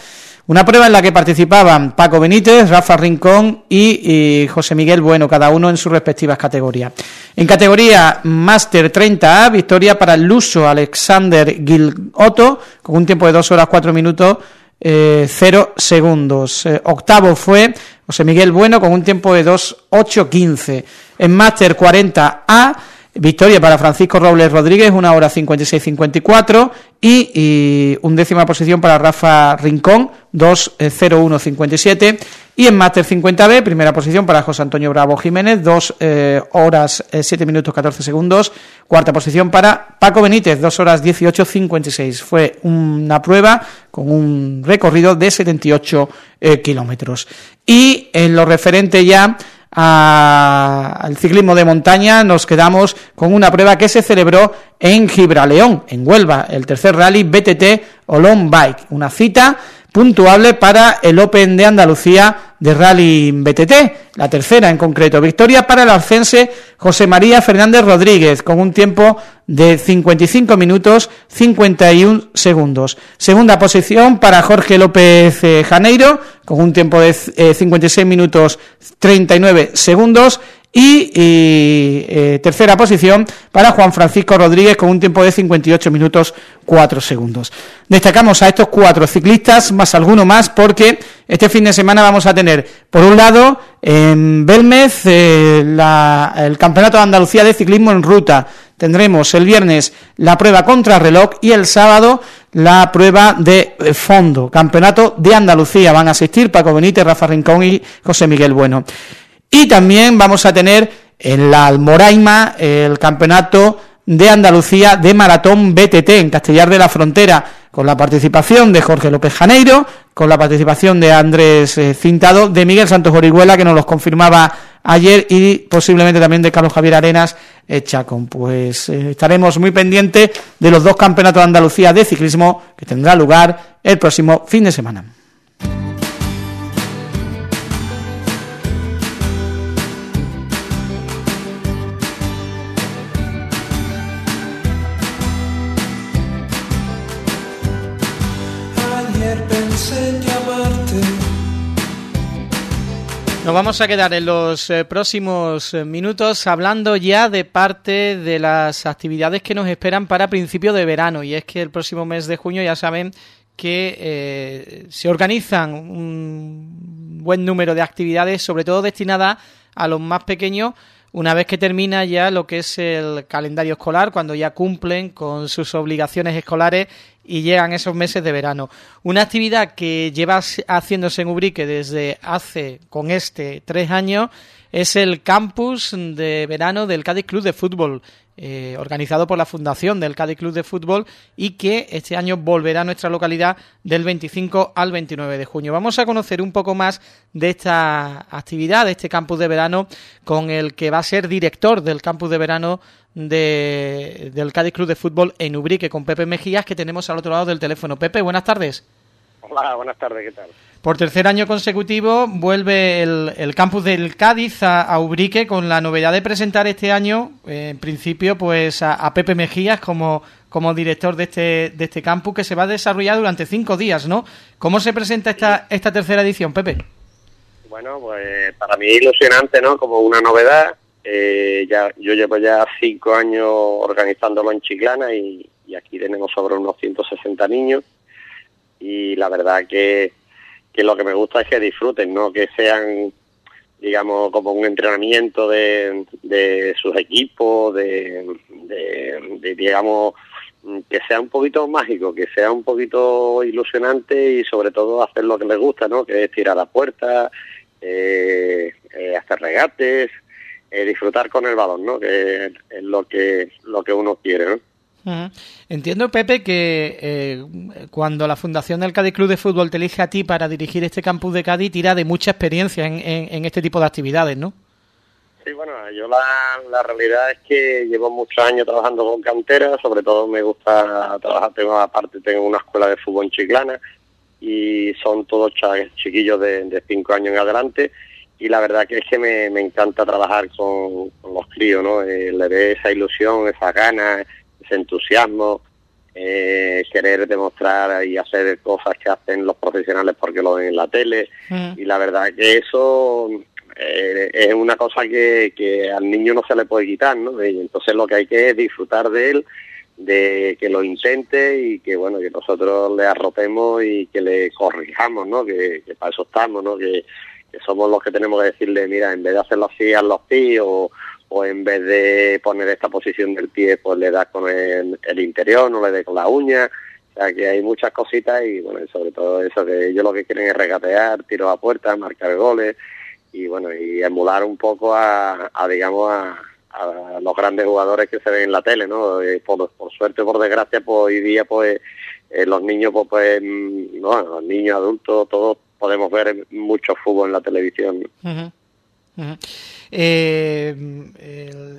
Una prueba en la que participaban Paco Benítez, Rafa Rincón y, José Miguel Bueno, cada uno en sus respectivas categorías. En categoría Master 30A, victoria para el luso Alexander Gilotto, con un tiempo de 2 horas 4 minutos eh, 0 segundos. Eh, octavo fue José Miguel Bueno con un tiempo de 2 8 15. En Master 40A Victoria para Francisco Robles Rodríguez, una hora 56-54 y, y undécima posición para Rafa Rincón, 2-0-1-57 y en Máster 50B, primera posición para José Antonio Bravo Jiménez, 2 eh, horas 7 eh, minutos 14 segundos, cuarta posición para Paco Benítez, 2 horas 18-56. Fue una prueba con un recorrido de 78 eh, kilómetros. Y en lo referente ya al ciclismo de montaña, nos quedamos con una prueba que se celebró en Gibraleón, en Huelva, el tercer rally BTT Olón Bike, una cita puntuable para el Open de Andalucía de Rally BTT, la tercera en concreto. Victoria para el alcense José María Fernández Rodríguez, con un tiempo de 55 minutos 51 segundos. Segunda posición para Jorge López eh, Janeiro, con un tiempo de 56 eh, minutos 39 segundos y, eh, tercera posición para Juan Francisco Rodríguez con un tiempo de 58 minutos 4 segundos. Destacamos a estos cuatro ciclistas, más alguno más, porque este fin de semana vamos a tener, por un lado, en Belmez, eh, el Campeonato de Andalucía de Ciclismo en Ruta. Tendremos el viernes la prueba contra reloj y el sábado la prueba de fondo. Campeonato de Andalucía. Van a asistir Paco Benítez, Rafa Rincón y José Miguel Bueno. Y también vamos a tener en la Almoraima el campeonato de Andalucía de Maratón BTT en Castellar de la Frontera, con la participación de Jorge López Janeiro, con la participación de Andrés eh, Cintado, de Miguel Santos Orihuela, que nos los confirmaba ayer, y posiblemente también de Carlos Javier Arenas eh, Chacón. Pues eh, estaremos muy pendientes de los dos campeonatos de Andalucía de ciclismo que tendrá lugar el próximo fin de semana. Nos vamos a quedar en los eh, próximos eh, minutos hablando ya de parte de las actividades que nos esperan para principio de verano. Y es que el próximo mes de junio ya saben que eh, se organizan un buen número de actividades, sobre todo destinadas a los más pequeños, una vez que termina ya lo que es el calendario escolar, cuando ya cumplen con sus obligaciones escolares y llegan esos meses de verano. Una actividad que lleva haciéndose en Ubrique desde hace, con este, tres años, es el campus de verano del Cádiz Club de Fútbol, eh, organizado por la Fundación del Cádiz Club de Fútbol y que este año volverá a nuestra localidad del 25 al 29 de junio. Vamos a conocer un poco más de esta actividad, de este campus de verano, con el que va a ser director del campus de verano de, del Cádiz Club de Fútbol en Ubrique, con Pepe Mejías, que tenemos al otro lado del teléfono. Pepe, buenas tardes. Hola, buenas tardes, ¿qué tal? Por tercer año consecutivo vuelve el, campus del Cádiz a, Ubrique con la novedad de presentar este año, eh, en principio, pues a, Pepe Mejías como, como director de este, de este campus que se va a desarrollar durante cinco días, ¿no? ¿Cómo se presenta esta, esta tercera edición, Pepe? Bueno, pues para mí ilusionante, ¿no? Como una novedad. Eh, ya Yo llevo ya cinco años organizándolo en Chiclana y, y aquí tenemos sobre unos 160 niños y la verdad que que lo que me gusta es que disfruten, no que sean, digamos, como un entrenamiento de, de sus equipos, de, digamos, que sea un poquito mágico, que sea un poquito ilusionante y sobre todo hacer lo que les gusta, ¿no? Que es tirar a puerta, eh, eh, hacer regates, eh, disfrutar con el balón, ¿no? Que es lo que lo que uno quiere, ¿no? Entiendo, Pepe, que eh, cuando la Fundación del Cádiz Club de Fútbol te elige a ti para dirigir este campus de Cádiz, tira de mucha experiencia en, este tipo de actividades, ¿no? Sí, bueno, yo la, realidad es que llevo muchos años trabajando con canteras, sobre todo me gusta trabajar, tengo aparte tengo una escuela de fútbol en Chiclana y son todos chiquillos de, cinco años en adelante y la verdad que es que me, encanta trabajar con, los críos, ¿no? Eh, le ve esa ilusión, esa ganas, entusiasmo, eh, querer demostrar y hacer cosas que hacen los profesionales porque lo ven en la tele. Mm. Y la verdad que eso eh, es una cosa que, que, al niño no se le puede quitar, ¿no? Y entonces lo que hay que es disfrutar de él, de que lo intente y que, bueno, que nosotros le arropemos y que le corrijamos, ¿no? Que, para eso estamos, ¿no? Que, que somos los que tenemos que decirle, mira, en vez de hacerlo así, hazlo así, o, o en vez de poner esta posición del pie, pues le das con el, interior, no le des con la uña. O sea que hay muchas cositas y bueno, sobre todo eso que ellos lo que quieren es regatear, tiros a puerta, marcar goles y bueno, y emular un poco a, digamos, a, los grandes jugadores que se ven en la tele, ¿no? Eh, por, por suerte, por desgracia, pues hoy día, pues eh, los niños, pues, pues mm, los niños adultos, todos podemos ver mucho fútbol en la televisión. Eh,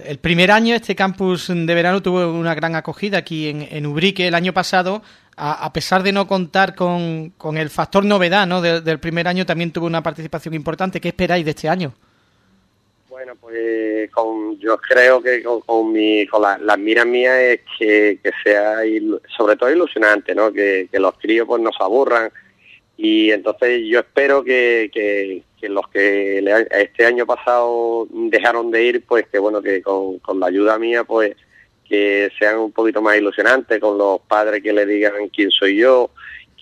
el, primer año este campus de verano tuvo una gran acogida aquí en, Ubrique. El año pasado a, pesar de no contar con, con el factor novedad ¿no? del primer año, también tuvo una participación importante. ¿Qué esperáis de este año? Bueno, pues con, yo creo que con, mi, con la, las miras mías es que, sea sobre todo ilusionante, ¿no? Que, los críos pues no aburran y entonces yo espero que, que, los que este año pasado dejaron de ir, pues que bueno, que con, con la ayuda mía pues que sean un poquito más ilusionantes, con los padres que le digan quién soy yo,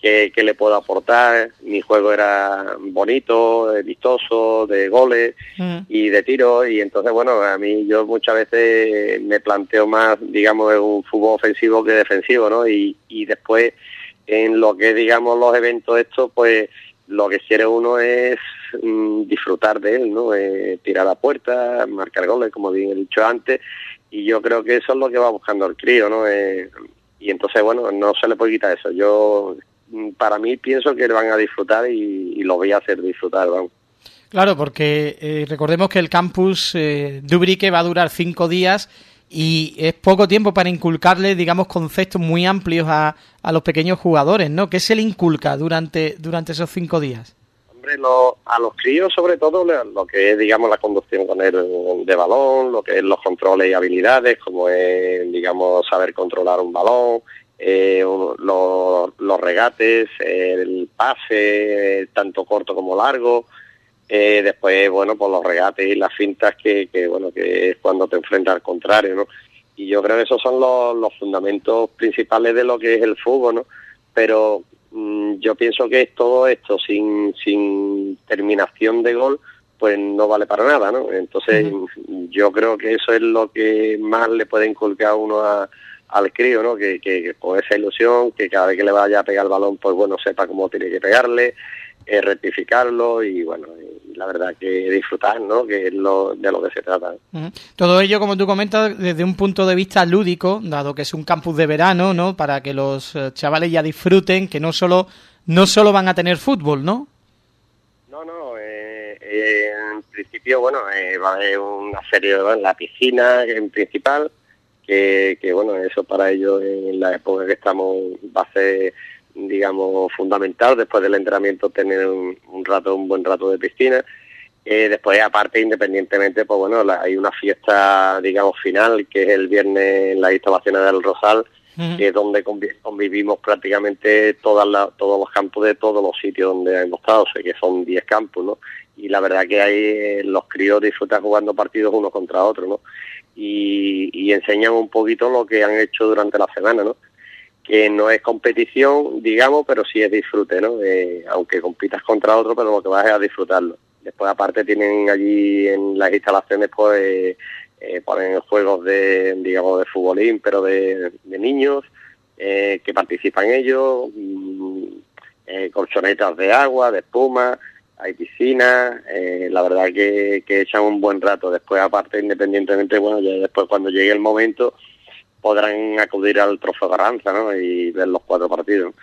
qué, le puedo aportar. Mi juego era bonito, vistoso, de goles mm. y de tiros y entonces, bueno, a mí yo muchas veces me planteo más, digamos, un fútbol ofensivo que defensivo, ¿no? Y, y después en lo que digamos los eventos estos, pues lo que quiere uno es mm, disfrutar de él, ¿no? Eh, tirar a puerta, marcar goles, como bien he dicho antes, y yo creo que eso es lo que va buscando el crío, ¿no? Eh, y entonces, bueno, no se le puede quitar eso. Yo, mm, para mí, pienso que van a disfrutar y, lo voy a hacer disfrutar, vamos. Claro, porque eh, recordemos que el campus eh, de va a durar cinco días y es poco tiempo para inculcarle, digamos, conceptos muy amplios a, a los pequeños jugadores, ¿no? ¿Qué se le inculca durante, durante esos cinco días? a los críos sobre todo lo que es, digamos, la conducción con el de balón, lo que es los controles y habilidades, como es, digamos, saber controlar un balón, eh, los, regates, el pase, tanto corto como largo, eh, después, bueno, pues los regates y las fintas que, que, bueno, que es cuando te enfrentas al contrario, ¿no? Y yo creo que esos son los, los fundamentos principales de lo que es el fútbol, ¿no? Pero Mm, yo pienso que todo esto sin, sin terminación de gol pues no vale para nada, ¿no? Entonces yo creo que eso es lo que más le puede inculcar a uno al crío, ¿no? Que, que, con esa ilusión, que cada vez que le vaya a pegar el balón, pues bueno, sepa cómo tiene que pegarle, eh, rectificarlo y bueno, la verdad que disfrutar, ¿no? Que es lo, de lo que se trata. Todo ello, como tú comentas, desde un punto de vista lúdico, dado que es un campus de verano, ¿no? Para que los eh, chavales ya disfruten, que no solo no solo van a tener fútbol, ¿no? No, no. Eh, en principio, bueno, va a haber una serie en la piscina en principal, que, que bueno, eso para ellos en la época que estamos va a ser digamos, fundamental después del entrenamiento tener un, rato, un buen rato de piscina. Eh, después, aparte, independientemente, pues bueno, hay una fiesta, digamos, final, que es el viernes en las instalaciones del Rosal, que es donde convivimos prácticamente todas todos los campos de todos los sitios donde hemos estado, o sea, que son 10 campos, ¿no? Y la verdad que ahí eh, los críos disfrutan jugando partidos uno contra otro, ¿no? Y, y enseñan un poquito lo que han hecho durante la semana, ¿no? Que no es competición, digamos, pero sí es disfrute, ¿no? Eh, aunque compitas contra otro, pero lo que vas es a disfrutarlo. Después, aparte, tienen allí en las instalaciones, pues, eh, ponen juegos de, digamos, de futbolín, pero de, niños, eh, que participan ellos, mm, colchonetas de agua, de espuma, hay piscinas, la verdad que, que echan un buen rato. Después, aparte, independientemente, bueno, ya después cuando llegue el momento, podrán acudir al Trofeo Garanza ¿no? y ver los cuatro partidos.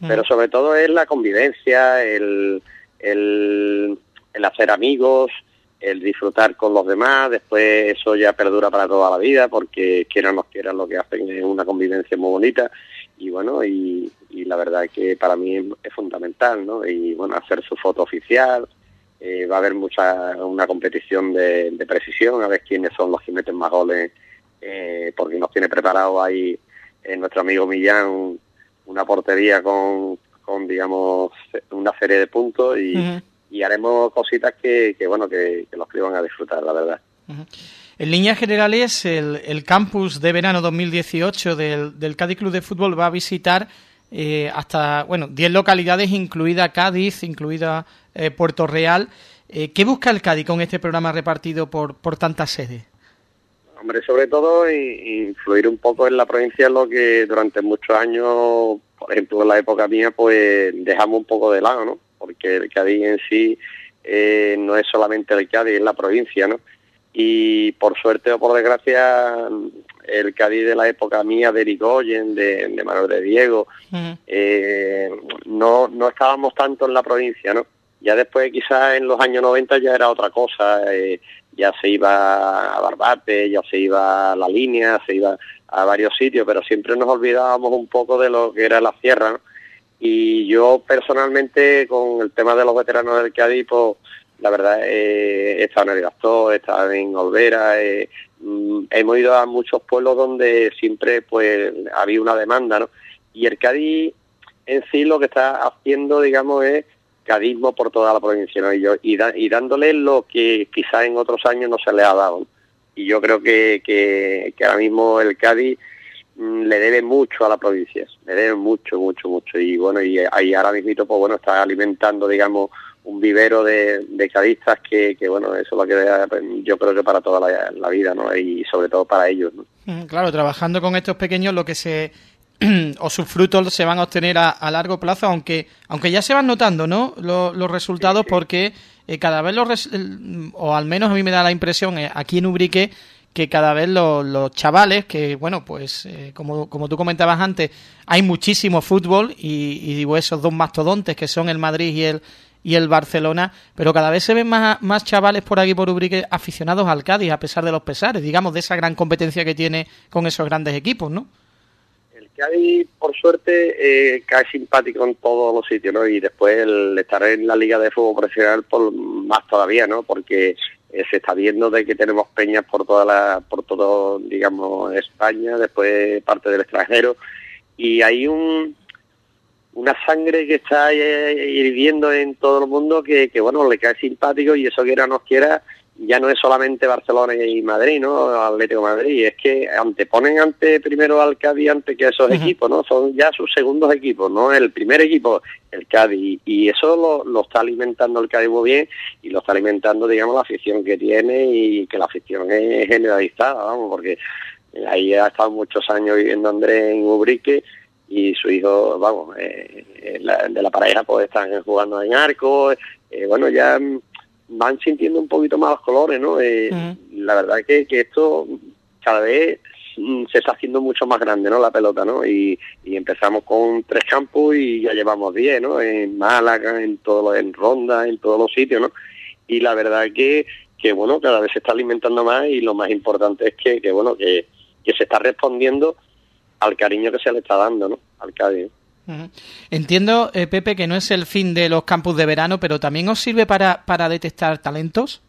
Mm. Pero sobre todo es la convivencia, el, el, el hacer amigos, el disfrutar con los demás, después eso ya perdura para toda la vida porque quieran o no quieran lo que hacen es una convivencia muy bonita y bueno, y, y la verdad es que para mí es, fundamental, ¿no? Y bueno, hacer su foto oficial, eh, va a haber mucha una competición de, de, precisión, a ver quiénes son los que meten más goles eh, porque nos tiene preparado ahí eh, nuestro amigo Millán una portería con, con, digamos, una serie de puntos y, haremos cositas que, bueno, que, los que van a disfrutar, la verdad. En líneas generales, el, el campus de verano 2018 del, del Cádiz Club de Fútbol va a visitar eh, hasta, bueno, 10 localidades, incluida Cádiz, incluida eh, Puerto Real. Eh, ¿Qué busca el Cádiz con este programa repartido por, por tantas sedes? Hombre, sobre todo influir un poco en la provincia lo que durante muchos años, por ejemplo en la época mía, pues dejamos un poco de lado, ¿no? Porque el Cádiz en sí eh, no es solamente el Cádiz, es la provincia, ¿no? Y por suerte o por desgracia, el Cádiz de la época mía, de Erigoyen, de, de Manuel de Diego, eh, no, no estábamos tanto en la provincia, ¿no? Ya después quizás en los años 90 ya era otra cosa, eh, ya se iba a Barbate, ya se iba a la línea, se iba a varios sitios, pero siempre nos olvidábamos un poco de lo que era la sierra, ¿no? Y yo personalmente, con el tema de los veteranos del Cádiz, pues la verdad, eh, he estado en el Gastó, he estado en Olvera, eh, mm, hemos ido a muchos pueblos donde siempre pues había una demanda, ¿no? Y el Cádiz en sí lo que está haciendo, digamos, es cadismo por toda la provincia, ¿no? Y, yo, y, y dándole lo que quizás en otros años no se le ha dado. Y yo creo que, que, ahora mismo el Cádiz Mm, le debe mucho a la provincia, le debe mucho, mucho, mucho. Y bueno, y ahí ahora mismo, pues bueno, está alimentando, digamos, un vivero de, cadistas que, que, bueno, eso lo que yo creo que para toda la, vida, ¿no? Y sobre todo para ellos, ¿no? Mm, claro, trabajando con estos pequeños lo que se o sus frutos se van a obtener a, largo plazo, aunque aunque ya se van notando, ¿no? Los, resultados porque eh, cada vez los o al menos a mí me da la impresión eh, aquí en Ubrique que cada vez los, chavales, que bueno, pues eh, como, como tú comentabas antes, hay muchísimo fútbol y, y, digo esos dos mastodontes que son el Madrid y el y el Barcelona, pero cada vez se ven más, más chavales por aquí por Ubrique aficionados al Cádiz, a pesar de los pesares, digamos, de esa gran competencia que tiene con esos grandes equipos, ¿no? El Cádiz, por suerte, eh, cae simpático en todos los sitios, ¿no? Y después el estar en la Liga de Fútbol Profesional, por más todavía, ¿no? Porque eh, se está viendo de que tenemos peñas por toda la, por todo, digamos, España, después parte del extranjero, y hay un una sangre que está eh, hirviendo en todo el mundo que, que bueno, le cae simpático y eso quiera o no quiera, ya no es solamente Barcelona y Madrid, ¿no? Atlético Madrid, es que anteponen ante primero al Cádiz antes que esos equipos, ¿no? Son ya sus segundos equipos, ¿no? El primer equipo, el Cádiz, y eso lo, lo está alimentando el Cádiz muy bien y lo está alimentando, digamos, la afición que tiene y que la afición es generalizada, vamos, porque ahí ha estado muchos años viviendo Andrés en Ubrique y su hijo, vamos, eh, eh de la pareja pues están jugando en arco, eh, bueno, ya van sintiendo un poquito más los colores, ¿no? Eh, la verdad que, que esto cada vez mm, se está haciendo mucho más grande, ¿no? La pelota, ¿no? Y, y empezamos con tres campos y ya llevamos diez, ¿no? En Málaga, en todo, en Ronda, en todos los sitios, ¿no? Y la verdad que, que bueno, cada vez se está alimentando más y lo más importante es que, que bueno, que, que se está respondiendo al cariño que se le está dando, ¿no? Al Cádiz. Entiendo, eh, Pepe, que no es el fin de los campus de verano, pero también os sirve para, para detectar talentos.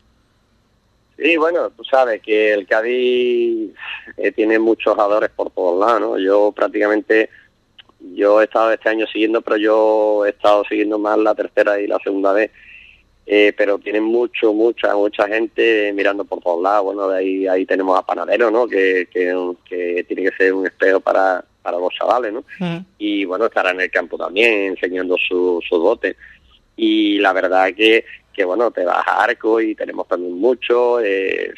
Sí, bueno, tú sabes que el Cádiz eh, tiene muchos jugadores por todos lados, ¿no? Yo prácticamente, yo he estado este año siguiendo, pero yo he estado siguiendo más la tercera y la segunda vez. Eh, pero tienen mucho, mucha, mucha gente mirando por todos lados. Bueno, de ahí, ahí tenemos a Panadero, ¿no? Que, que, que tiene que ser un espejo para, para los chavales, ¿no? Mm. Y bueno, estará en el campo también enseñando su, su dote. Y la verdad que, que bueno, te vas a arco y tenemos también mucho. Eh,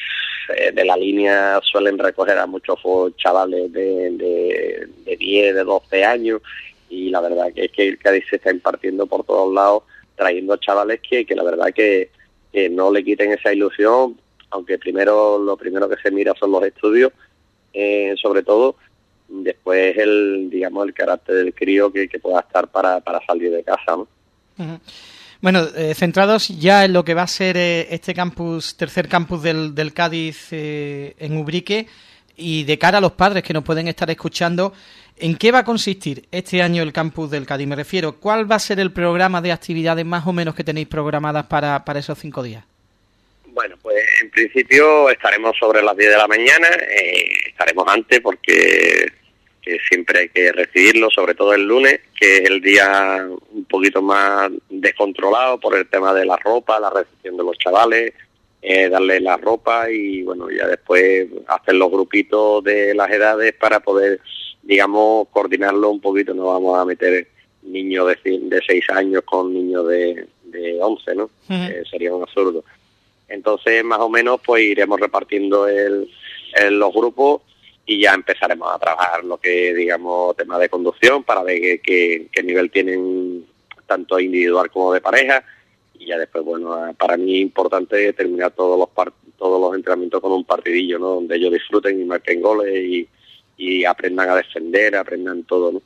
eh, de la línea suelen recoger a muchos chavales de, de, de 10, de 12 años. Y la verdad que es que el Cádiz se está impartiendo por todos lados, trayendo chavales que, que la verdad que, que no le quiten esa ilusión, aunque primero lo primero que se mira son los estudios, eh, sobre todo, después el digamos el carácter del crío que, pueda estar para, para salir de casa ¿no? Bueno, eh, centrados ya en lo que va a ser eh, este campus, tercer campus del, del Cádiz eh, en Ubrique y de cara a los padres que nos pueden estar escuchando, ¿en qué va a consistir este año el campus del Cádiz? Me refiero, ¿cuál va a ser el programa de actividades más o menos que tenéis programadas para, para esos cinco días? Bueno, pues en principio estaremos sobre las 10 de la mañana, estaremos antes porque que siempre hay que recibirlo, sobre todo el lunes, que es el día un poquito más descontrolado por el tema de la ropa, la recepción de los chavales, eh, darle la ropa y bueno, ya después hacer los grupitos de las edades para poder, digamos, coordinarlo un poquito. No vamos a meter niños de, de 6 años con niños de, de 11, ¿no? sería un absurdo. Entonces, más o menos, pues iremos repartiendo el, el los grupos y ya empezaremos a trabajar lo que digamos tema de conducción para ver qué, nivel tienen tanto individual como de pareja. Y ya después bueno para mí es importante terminar todos los todos los entrenamientos con un partidillo no donde ellos disfruten y marquen goles y, aprendan a defender aprendan todo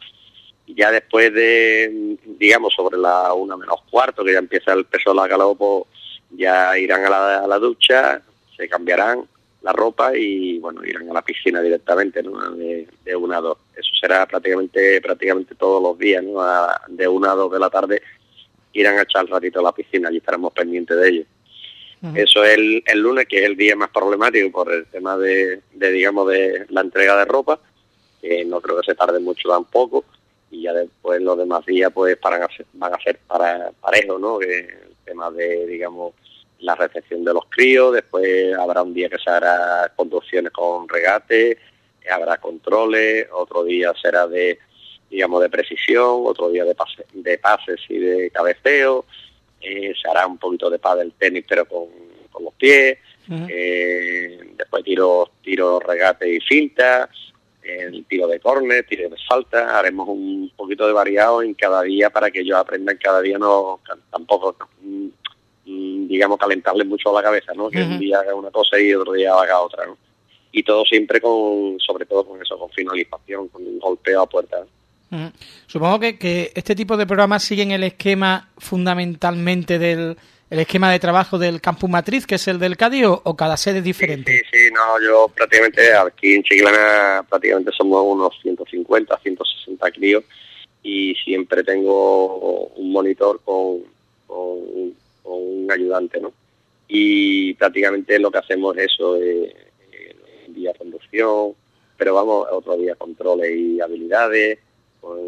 ya después de digamos sobre la una menos cuarto que ya empieza el peso de la galopo ya irán a la ducha se cambiarán la ropa y bueno irán a la piscina directamente ¿no? de, de una a dos eso será prácticamente prácticamente todos los días ¿no? de una a dos de la tarde irán a echar el ratito a la piscina y estaremos pendientes de ellos eso es el, el, lunes que es el día más problemático por el tema de, de digamos de la entrega de ropa que no creo que se tarde mucho tampoco y ya después los demás días pues van a ser, van a ser para parejos no que el tema de digamos la recepción de los críos, después habrá un día que se hará conducciones con regate, habrá controles, otro día será de digamos de precisión, otro día de, de pases y de cabeceo, eh, se hará un poquito de pádel tenis pero con, con los pies, eh, después tiro, tiro regate y finta, el tiro de córner, tiro de falta, haremos un poquito de variado en cada día para que ellos aprendan cada día no tampoco digamos, calentarle mucho la cabeza, ¿no? Que un día haga una cosa y otro día haga otra, ¿no? Y todo siempre con, sobre todo con eso, con finalización, con un golpeo a puerta. Supongo que, que este tipo de programas siguen el esquema fundamentalmente del el esquema de trabajo del campus matriz, que es el del Cádiz, o, cada sede es diferente. Sí, sí, no, yo prácticamente aquí en Chiclana prácticamente somos unos 150, 160 críos y siempre tengo un monitor con, con un ayudante, ¿no? Y prácticamente lo que hacemos es eso, eh, un día conducción, pero vamos, otro día controles y habilidades, con,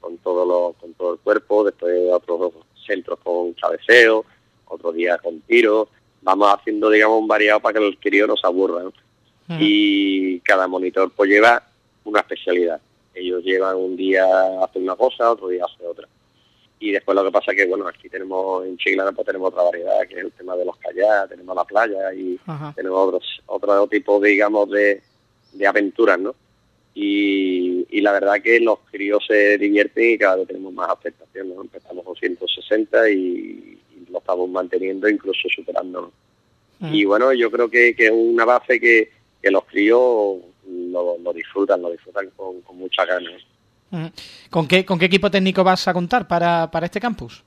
con, todo lo, con todo el cuerpo, después otros centros con cabeceo, otro día con tiro, vamos haciendo, digamos, un variado para que el crío no se aburra, ¿no? Y cada monitor pues lleva una especialidad. Ellos llevan un día hace una cosa, otro día hace otra y después lo que pasa es que, bueno, aquí tenemos, en Chiclana pues tenemos otra variedad, que es el tema de los kayaks, tenemos la playa y tenemos otros, otro tipo, digamos, de, de aventuras, ¿no? Y, y, la verdad que los críos se divierten y cada vez tenemos más aceptación, ¿no? Empezamos con 160 y, lo estamos manteniendo, incluso superándonos. Y bueno, yo creo que, que es una base que, que los críos lo, lo disfrutan, lo disfrutan con, con mucha ganas. ¿Con qué, ¿Con qué equipo técnico vas a contar para, para este campus?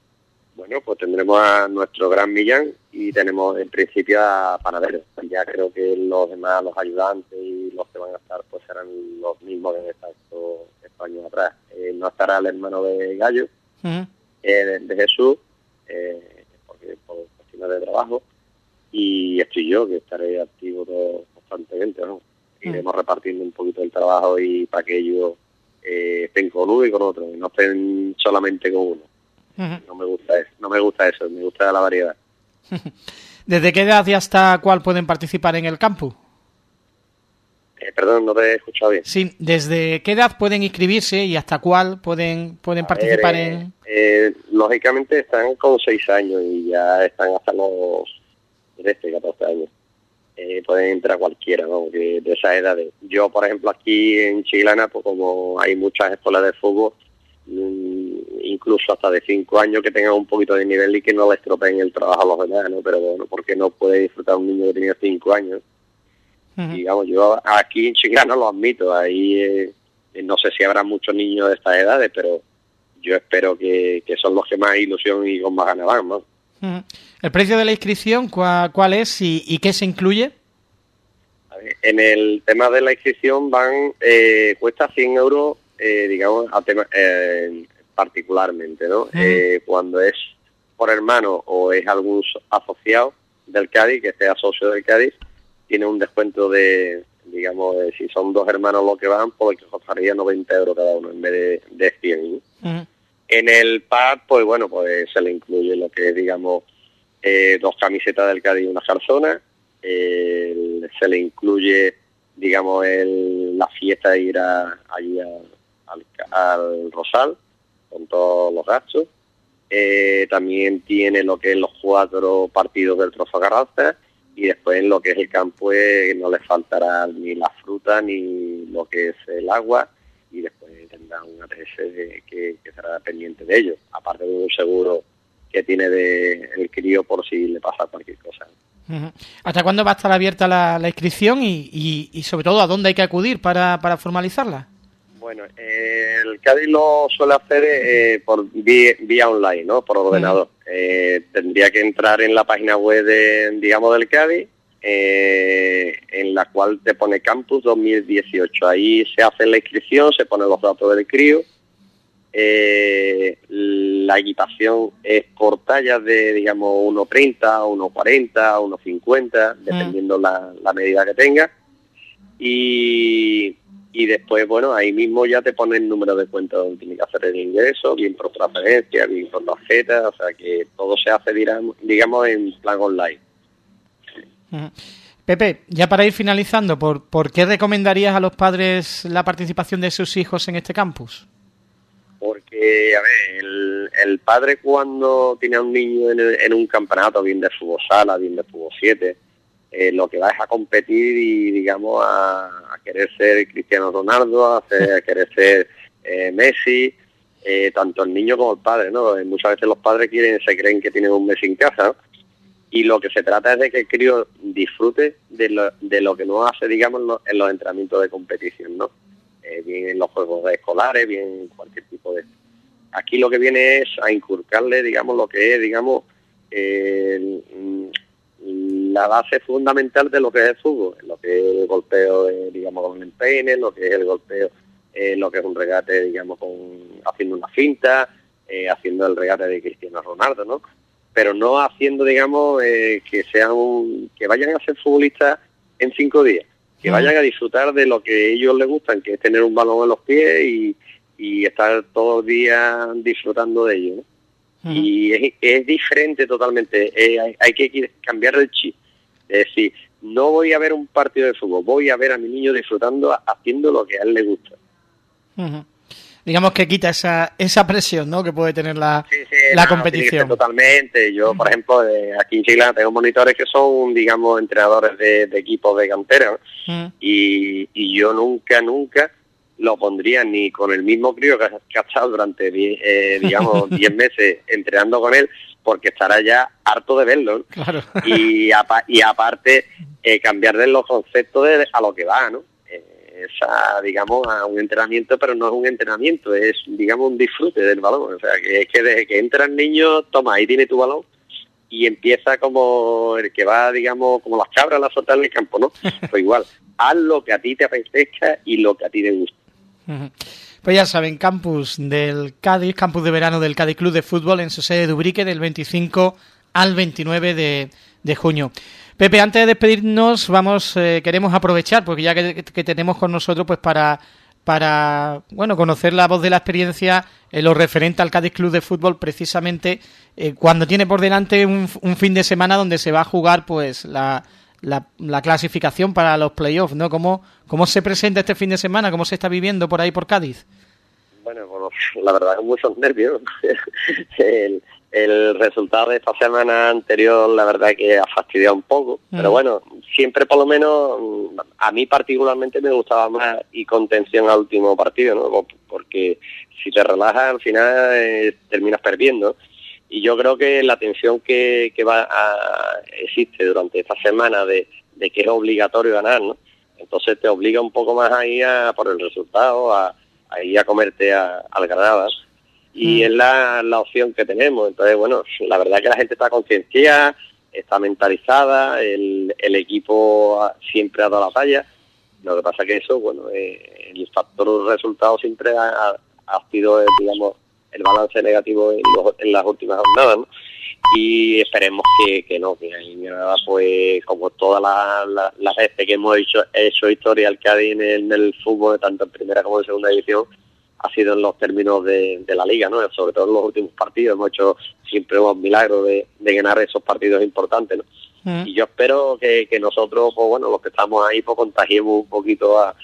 Bueno, pues tendremos a nuestro gran Millán y tenemos en principio a Panadero. Ya creo que los demás, los ayudantes y los que van a estar, pues serán los mismos que estado estos, años atrás. Eh, no estará el hermano de Gallo, eh, de, Jesús, eh, porque por cuestiones de trabajo, y estoy yo, que estaré activo todo, constantemente, ¿no? Iremos repartiendo un poquito el trabajo y para que ellos eh, estén con uno y con otro, y no estén solamente con uno. No me gusta eso, no me gusta eso, me gusta la variedad. ¿Desde qué edad y hasta cuál pueden participar en el campus? Eh, perdón, no te he escuchado bien. Sí, ¿desde qué edad pueden inscribirse y hasta cuál pueden pueden participar en...? Eh, lógicamente están con 6 años y ya están hasta los 13, 14 años eh, pueden entrar cualquiera ¿no? de, de esas edades. Yo, por ejemplo, aquí en Chilana, pues como hay muchas escuelas de fútbol, mm, incluso hasta de cinco años que tengan un poquito de nivel y que no le estropeen el trabajo a los demás, ¿no? Pero bueno, porque no puede disfrutar un niño que tiene cinco años. Digamos, yo aquí en Chiclana lo admito, ahí eh, no sé si habrá muchos niños de estas edades, pero yo espero que, que son los que más ilusión y con más ganas van, ¿no? ¿El precio de la inscripción cuál, es y, qué se incluye? en el tema de la inscripción van eh, cuesta 100 euros, eh, digamos, a tema, eh, particularmente, ¿no? cuando es por hermano o es algún asociado del Cádiz, que sea socio del Cádiz, tiene un descuento de, digamos, si son dos hermanos los que van, pues costaría 90 euros cada uno en vez de, de 100. En el pad, pues bueno, pues se le incluye lo que digamos eh, dos camisetas del Cádiz y una calzona. se le incluye, digamos, el, la fiesta de ir a, allí al, Rosal con todos los gastos. Eh, también tiene lo que es los cuatro partidos del Trofeo Garraza y después en lo que es el campo pues, no le faltará ni la fruta ni lo que es el agua y después tendrá un ATS que, que estará pendiente de ello, aparte de un seguro que tiene de el crío por si le pasa cualquier cosa. ¿Hasta cuándo va a estar abierta la, inscripción y, y, sobre todo a dónde hay que acudir para, para formalizarla? Bueno, el Cádiz lo suele hacer eh, por vía, online, ¿no? Por ordenador. Eh, tendría que entrar en la página web de, digamos, del Cádiz, eh, en la cual te pone Campus 2018. Ahí se hace la inscripción, se ponen los datos del crío. Eh, la equipación es por tallas de, digamos, 1,30, 1,40, 1,50, dependiendo la, la medida que tenga. Y, y después, bueno, ahí mismo ya te pone el número de cuenta donde tienes que hacer el ingreso, bien por transferencia, bien por tarjeta, o sea que todo se hace, digamos, en plan online. Pepe, ya para ir finalizando, ¿por, ¿por qué recomendarías a los padres la participación de sus hijos en este campus? Porque, a ver, el, padre cuando tiene a un niño en, un campeonato, bien de fútbol sala, bien de fútbol 7, eh, lo que va es a competir y, digamos, a, querer ser Cristiano Ronaldo, a, querer ser eh, Messi, eh, tanto el niño como el padre, ¿no? Muchas veces los padres quieren, se creen que tienen un Messi en casa, ¿no? Y lo que se trata es de que el crío disfrute de lo, de lo que no hace, digamos, en los, entrenamientos de competición, ¿no? Eh, bien en los juegos escolares, bien en cualquier tipo de... Aquí lo que viene es a inculcarle, digamos, lo que es, digamos, la base fundamental de lo que es el fútbol, lo que es el golpeo, digamos, con el peine, lo que es el golpeo, eh, lo que es un regate, digamos, con haciendo una finta, eh, haciendo el regate de Cristiano Ronaldo, ¿no? Pero no haciendo, digamos, eh, que sean, que vayan a ser futbolistas en cinco días, que vayan a disfrutar de lo que a ellos les gustan, que es tener un balón en los pies y, estar todos los días disfrutando de ello. Y es, diferente totalmente, eh, hay, que cambiar el chip. Es decir, no voy a ver un partido de fútbol, voy a ver a mi niño disfrutando haciendo lo que a él le gusta digamos que quita esa, esa presión ¿no? que puede tener la, la competición. totalmente. Yo, por ejemplo, aquí en Chile tengo monitores que son, digamos, entrenadores de, equipos de cantera y, y yo nunca, nunca lo pondría ni con el mismo crío que, ha estado durante, eh, digamos, 10 meses entrenando con él, porque estará ya harto de verlo. Y, y aparte, eh, cambiarle los conceptos de, a lo que va, ¿no? Esa, digamos, a un entrenamiento, pero no es un entrenamiento, es, digamos, un disfrute del balón. O sea, que es que desde que entra el niño, toma, ahí tiene tu balón y empieza como el que va, digamos, como las cabras a la soltar en el campo, ¿no? Pues igual, haz lo que a ti te apetezca y lo que a ti te gusta. Pues ya saben, campus del Cádiz, campus de verano del Cádiz Club de Fútbol en su sede de Ubrique del 25 al 29 de, de junio. Pepe, antes de despedirnos, vamos, eh, queremos aprovechar, porque ya que, tenemos con nosotros, pues para, para, bueno, conocer la voz de la experiencia en lo referente al Cádiz Club de Fútbol, precisamente eh, cuando tiene por delante un, fin de semana donde se va a jugar, pues, la, la, clasificación para los playoffs, ¿no? ¿Cómo, ¿Cómo se presenta este fin de semana? ¿Cómo se está viviendo por ahí por Cádiz? Bueno, la verdad es muchos nervios. el, el resultado de esta semana anterior la verdad que ha fastidiado un poco, pero mm. bueno, siempre por lo menos a mí particularmente me gustaba más y contención al último partido, ¿no? Porque si te relajas al final eh, terminas perdiendo y yo creo que la tensión que, que va a, existe durante esta semana de, que es obligatorio ganar, ¿no? Entonces te obliga un poco más ahí a por el resultado, a, a ir a comerte al Granada y mm. es la, la opción que tenemos. Entonces, bueno, la verdad que la gente está concienciada, está mentalizada, el, el equipo siempre ha dado la talla. Lo que pasa que eso, bueno, eh, el factor resultado siempre ha, ha, sido, eh, digamos, el balance negativo en, en las últimas jornadas, ¿no? y esperemos que, que no, que nada pues como todas las la, veces que hemos hecho, hecho historia al Cádiz en el, en el fútbol, tanto en primera como en segunda edición, ha sido en los términos de, la liga, ¿no? Sobre todo en los últimos partidos hemos hecho siempre un milagro de, ganar esos partidos importantes, ¿no? Mm. Y yo espero que, nosotros, pues bueno, los que estamos ahí, pues contagiemos un poquito a,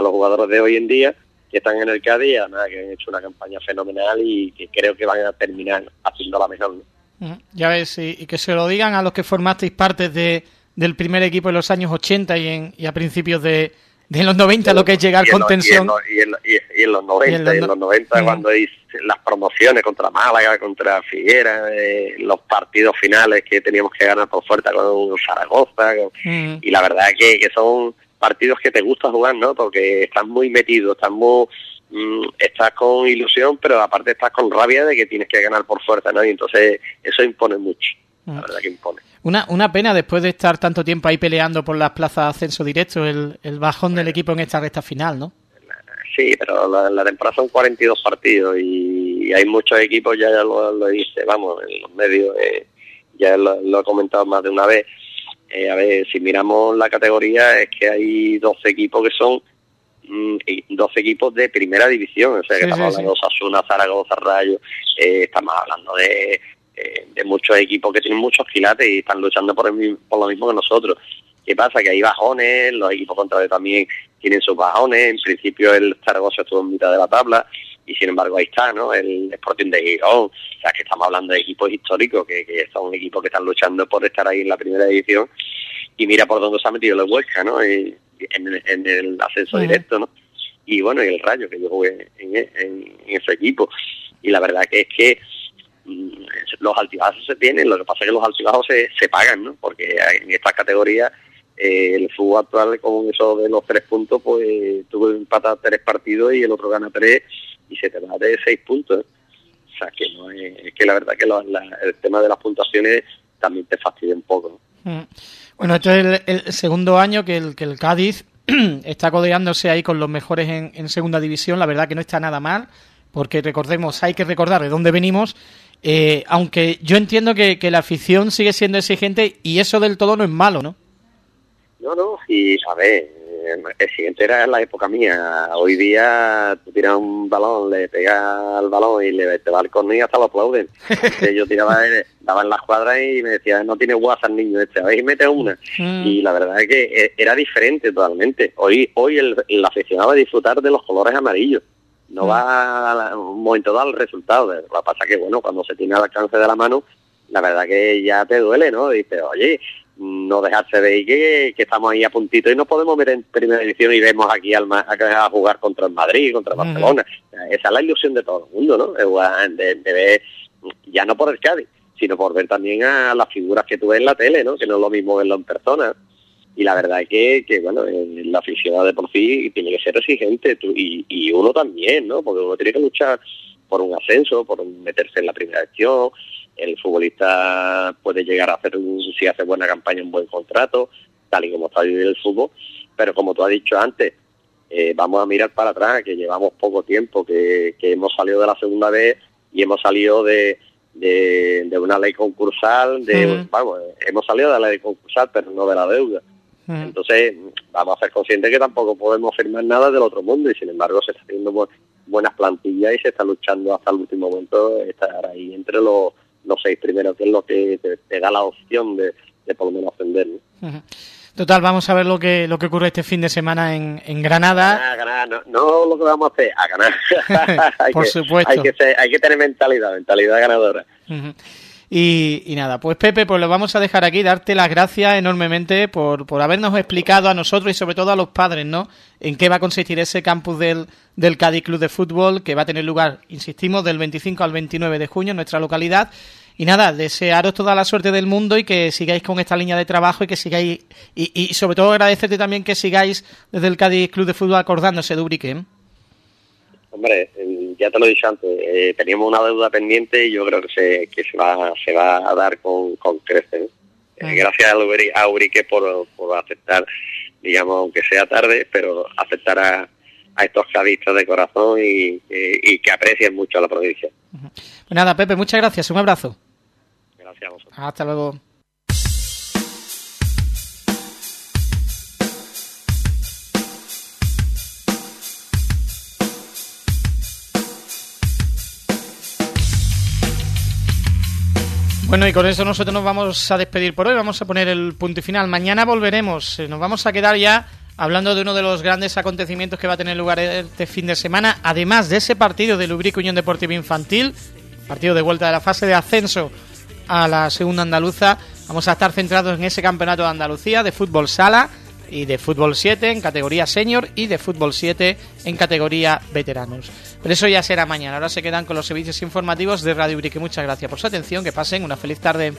los jugadores de hoy en día que están en el Cádiz, nada, que han hecho una campaña fenomenal y que creo que van a terminar haciendo la mejor, ¿no? Mm. Ya ves, y, que se lo digan a los que formasteis parte de, del primer equipo en los años 80 y, en, y a principios de, de los 90 lo que es llegar con tensión. Y en, los 90, y en los 90 cuando hice las promociones contra Málaga, contra Figuera, eh, los partidos finales que teníamos que ganar por fuerza con Zaragoza, y la verdad que, que son partidos que te gusta jugar, ¿no? Porque estás muy metido, estás muy, mm, estás con ilusión, pero aparte estás con rabia de que tienes que ganar por fuerza, ¿no? Y entonces eso impone mucho. La verdad que impone. Una, una pena después de estar tanto tiempo ahí peleando por las plazas de ascenso directo, el, el bajón del equipo en esta recta final, ¿no? Sí, pero la, la temporada son 42 partidos y hay muchos equipos, ya, ya lo, lo dice, vamos, en los medios, eh, ya lo, lo, he comentado más de una vez. Eh, a ver, si miramos la categoría, es que hay 12 equipos que son mm, 12 equipos de primera división, o sea, que Sí, estamos sí, hablando de Osasuna, Zaragoza, Rayo, eh, estamos hablando de, eh, de muchos equipos que tienen muchos quilates y están luchando por, el, por lo mismo que nosotros. ¿Qué pasa? Que hay bajones, los equipos contrarios también tienen sus bajones. En principio el Zaragoza estuvo en mitad de la tabla y sin embargo ahí está, ¿no? El Sporting de Gijón. O sea, que estamos hablando de equipos históricos, que, que son equipos que están luchando por estar ahí en la primera edición. Y mira por dónde se ha metido el Huesca, ¿no? Y- En, el- en el ascenso directo, ¿no? Y bueno, y el Rayo, que yo jugué en, en- en ese equipo. Y la verdad que es que los altibajos se tienen, lo que pasa es que los altibajos se, se pagan, ¿no? Porque en estas categorías eh, el fútbol actual con eso de los tres puntos, pues tuvo que empatar tres partidos y el otro gana tres y se te va de seis puntos. ¿eh? O sea, que no es, que la verdad que lo- la- el tema de las puntuaciones también te fastidia un poco. Mm. Bueno, este es el, segundo año que el, que el Cádiz está codeándose ahí con los mejores en segunda división. La verdad que no está nada mal, porque recordemos, hay que recordar de dónde venimos. Eh, aunque yo entiendo que, que la afición sigue siendo exigente y eso del todo no es malo, ¿no? No, no, y ver, eh, el siguiente era la época mía. Hoy día tú tiras un balón, le pegas al balón y le te va al y hasta lo aplauden. Entonces, yo tiraba, eh, daba en la cuadra y me decía, no tiene WhatsApp niño este, a ver, y mete una. Mm. Y la verdad es que eh, era diferente totalmente. Hoy hoy el, el aficionado va a disfrutar de los colores amarillos. No va a un momento dado al resultado. Lo que pasa que, bueno, cuando se tiene al alcance de la mano, la verdad que ya te duele, ¿no? Dices, oye, no dejarse de ahí que, que estamos ahí a puntito y no podemos ver en primera división y vemos aquí al, a, a jugar contra el Madrid, contra el. Barcelona. Esa es la ilusión de todo el mundo, ¿no? De, de ver, ya no por el Cádiz, sino por ver también a las figuras que tú ves en la tele, ¿no? Que no es lo mismo verlo en persona. Y la verdad es que, que bueno, eh, la aficionada de por sí tiene que ser exigente tú- y, y uno también, ¿no? Porque uno tiene que luchar por un ascenso, por meterse en la primera acción. El futbolista puede llegar a hacer, un, si hace buena campaña, un buen contrato, tal y como está viviendo el fútbol. Pero como tú has dicho antes, eh, vamos a mirar para atrás, que llevamos poco tiempo, que, que hemos salido de la segunda vez y hemos salido de, de, de una ley concursal, de, vamos, hemos salido de la ley concursal, pero no de la deuda. Entonces, vamos a ser conscientes que tampoco podemos firmar nada del otro mundo y sin embargo se está haciendo bu- buenas plantillas y se está luchando hasta el último momento estar ahí entre los, los seis primeros, que es lo que te, te da la opción de, de por lo menos ascender. Total, vamos a ver lo que lo que ocurre este fin de semana en, en Granada. A ganar, no, no lo que vamos a hacer, a ganar. hay Por que, supuesto. Hay que, ser- hay que tener mentalidad, mentalidad ganadora. Ujú. Y, nada, pues Pepe, pues lo vamos a dejar aquí, darte las gracias enormemente por, por habernos explicado a nosotros y sobre todo a los padres, ¿no? En qué va a consistir ese campus del, del Cádiz Club de Fútbol que va a tener lugar, insistimos, del 25 al 29 de junio en nuestra localidad. Y nada, desearos toda la suerte del mundo y que sigáis con esta línea de trabajo y que sigáis, y, y sobre todo agradecerte también que sigáis desde el Cádiz Club de Fútbol acordándose de Ubrique. Hombre, eh, ya te lo he dicho antes, eh, teníamos una deuda pendiente y yo creo que se, que se, va, se va a dar con, con creces. ¿no? Eh, gracias a Urique por, por aceptar, digamos, aunque sea tarde, pero aceptar a, a estos cadistas de corazón y, y- y que aprecien mucho a la provincia. Pues nada, Pepe, muchas gracias, un abrazo. Gracias a vosotros. Hasta luego. Bueno, y con eso nosotros nos vamos a despedir por hoy, vamos a poner el punto y final. Mañana volveremos, eh, nos vamos a quedar ya hablando de uno de los grandes acontecimientos que va a tener lugar este fin de semana, además de ese partido de Lubrico Unión Deportiva Infantil, partido de vuelta de la fase de ascenso a la segunda andaluza. Vamos a estar centrados en ese campeonato de Andalucía de fútbol sala y de fútbol 7 en categoría senior y de fútbol 7 en categoría veteranos. Pero eso ya será mañana. Ahora se quedan con los servicios informativos de Radio Brique. Muchas gracias por su atención. Que pasen una feliz tarde.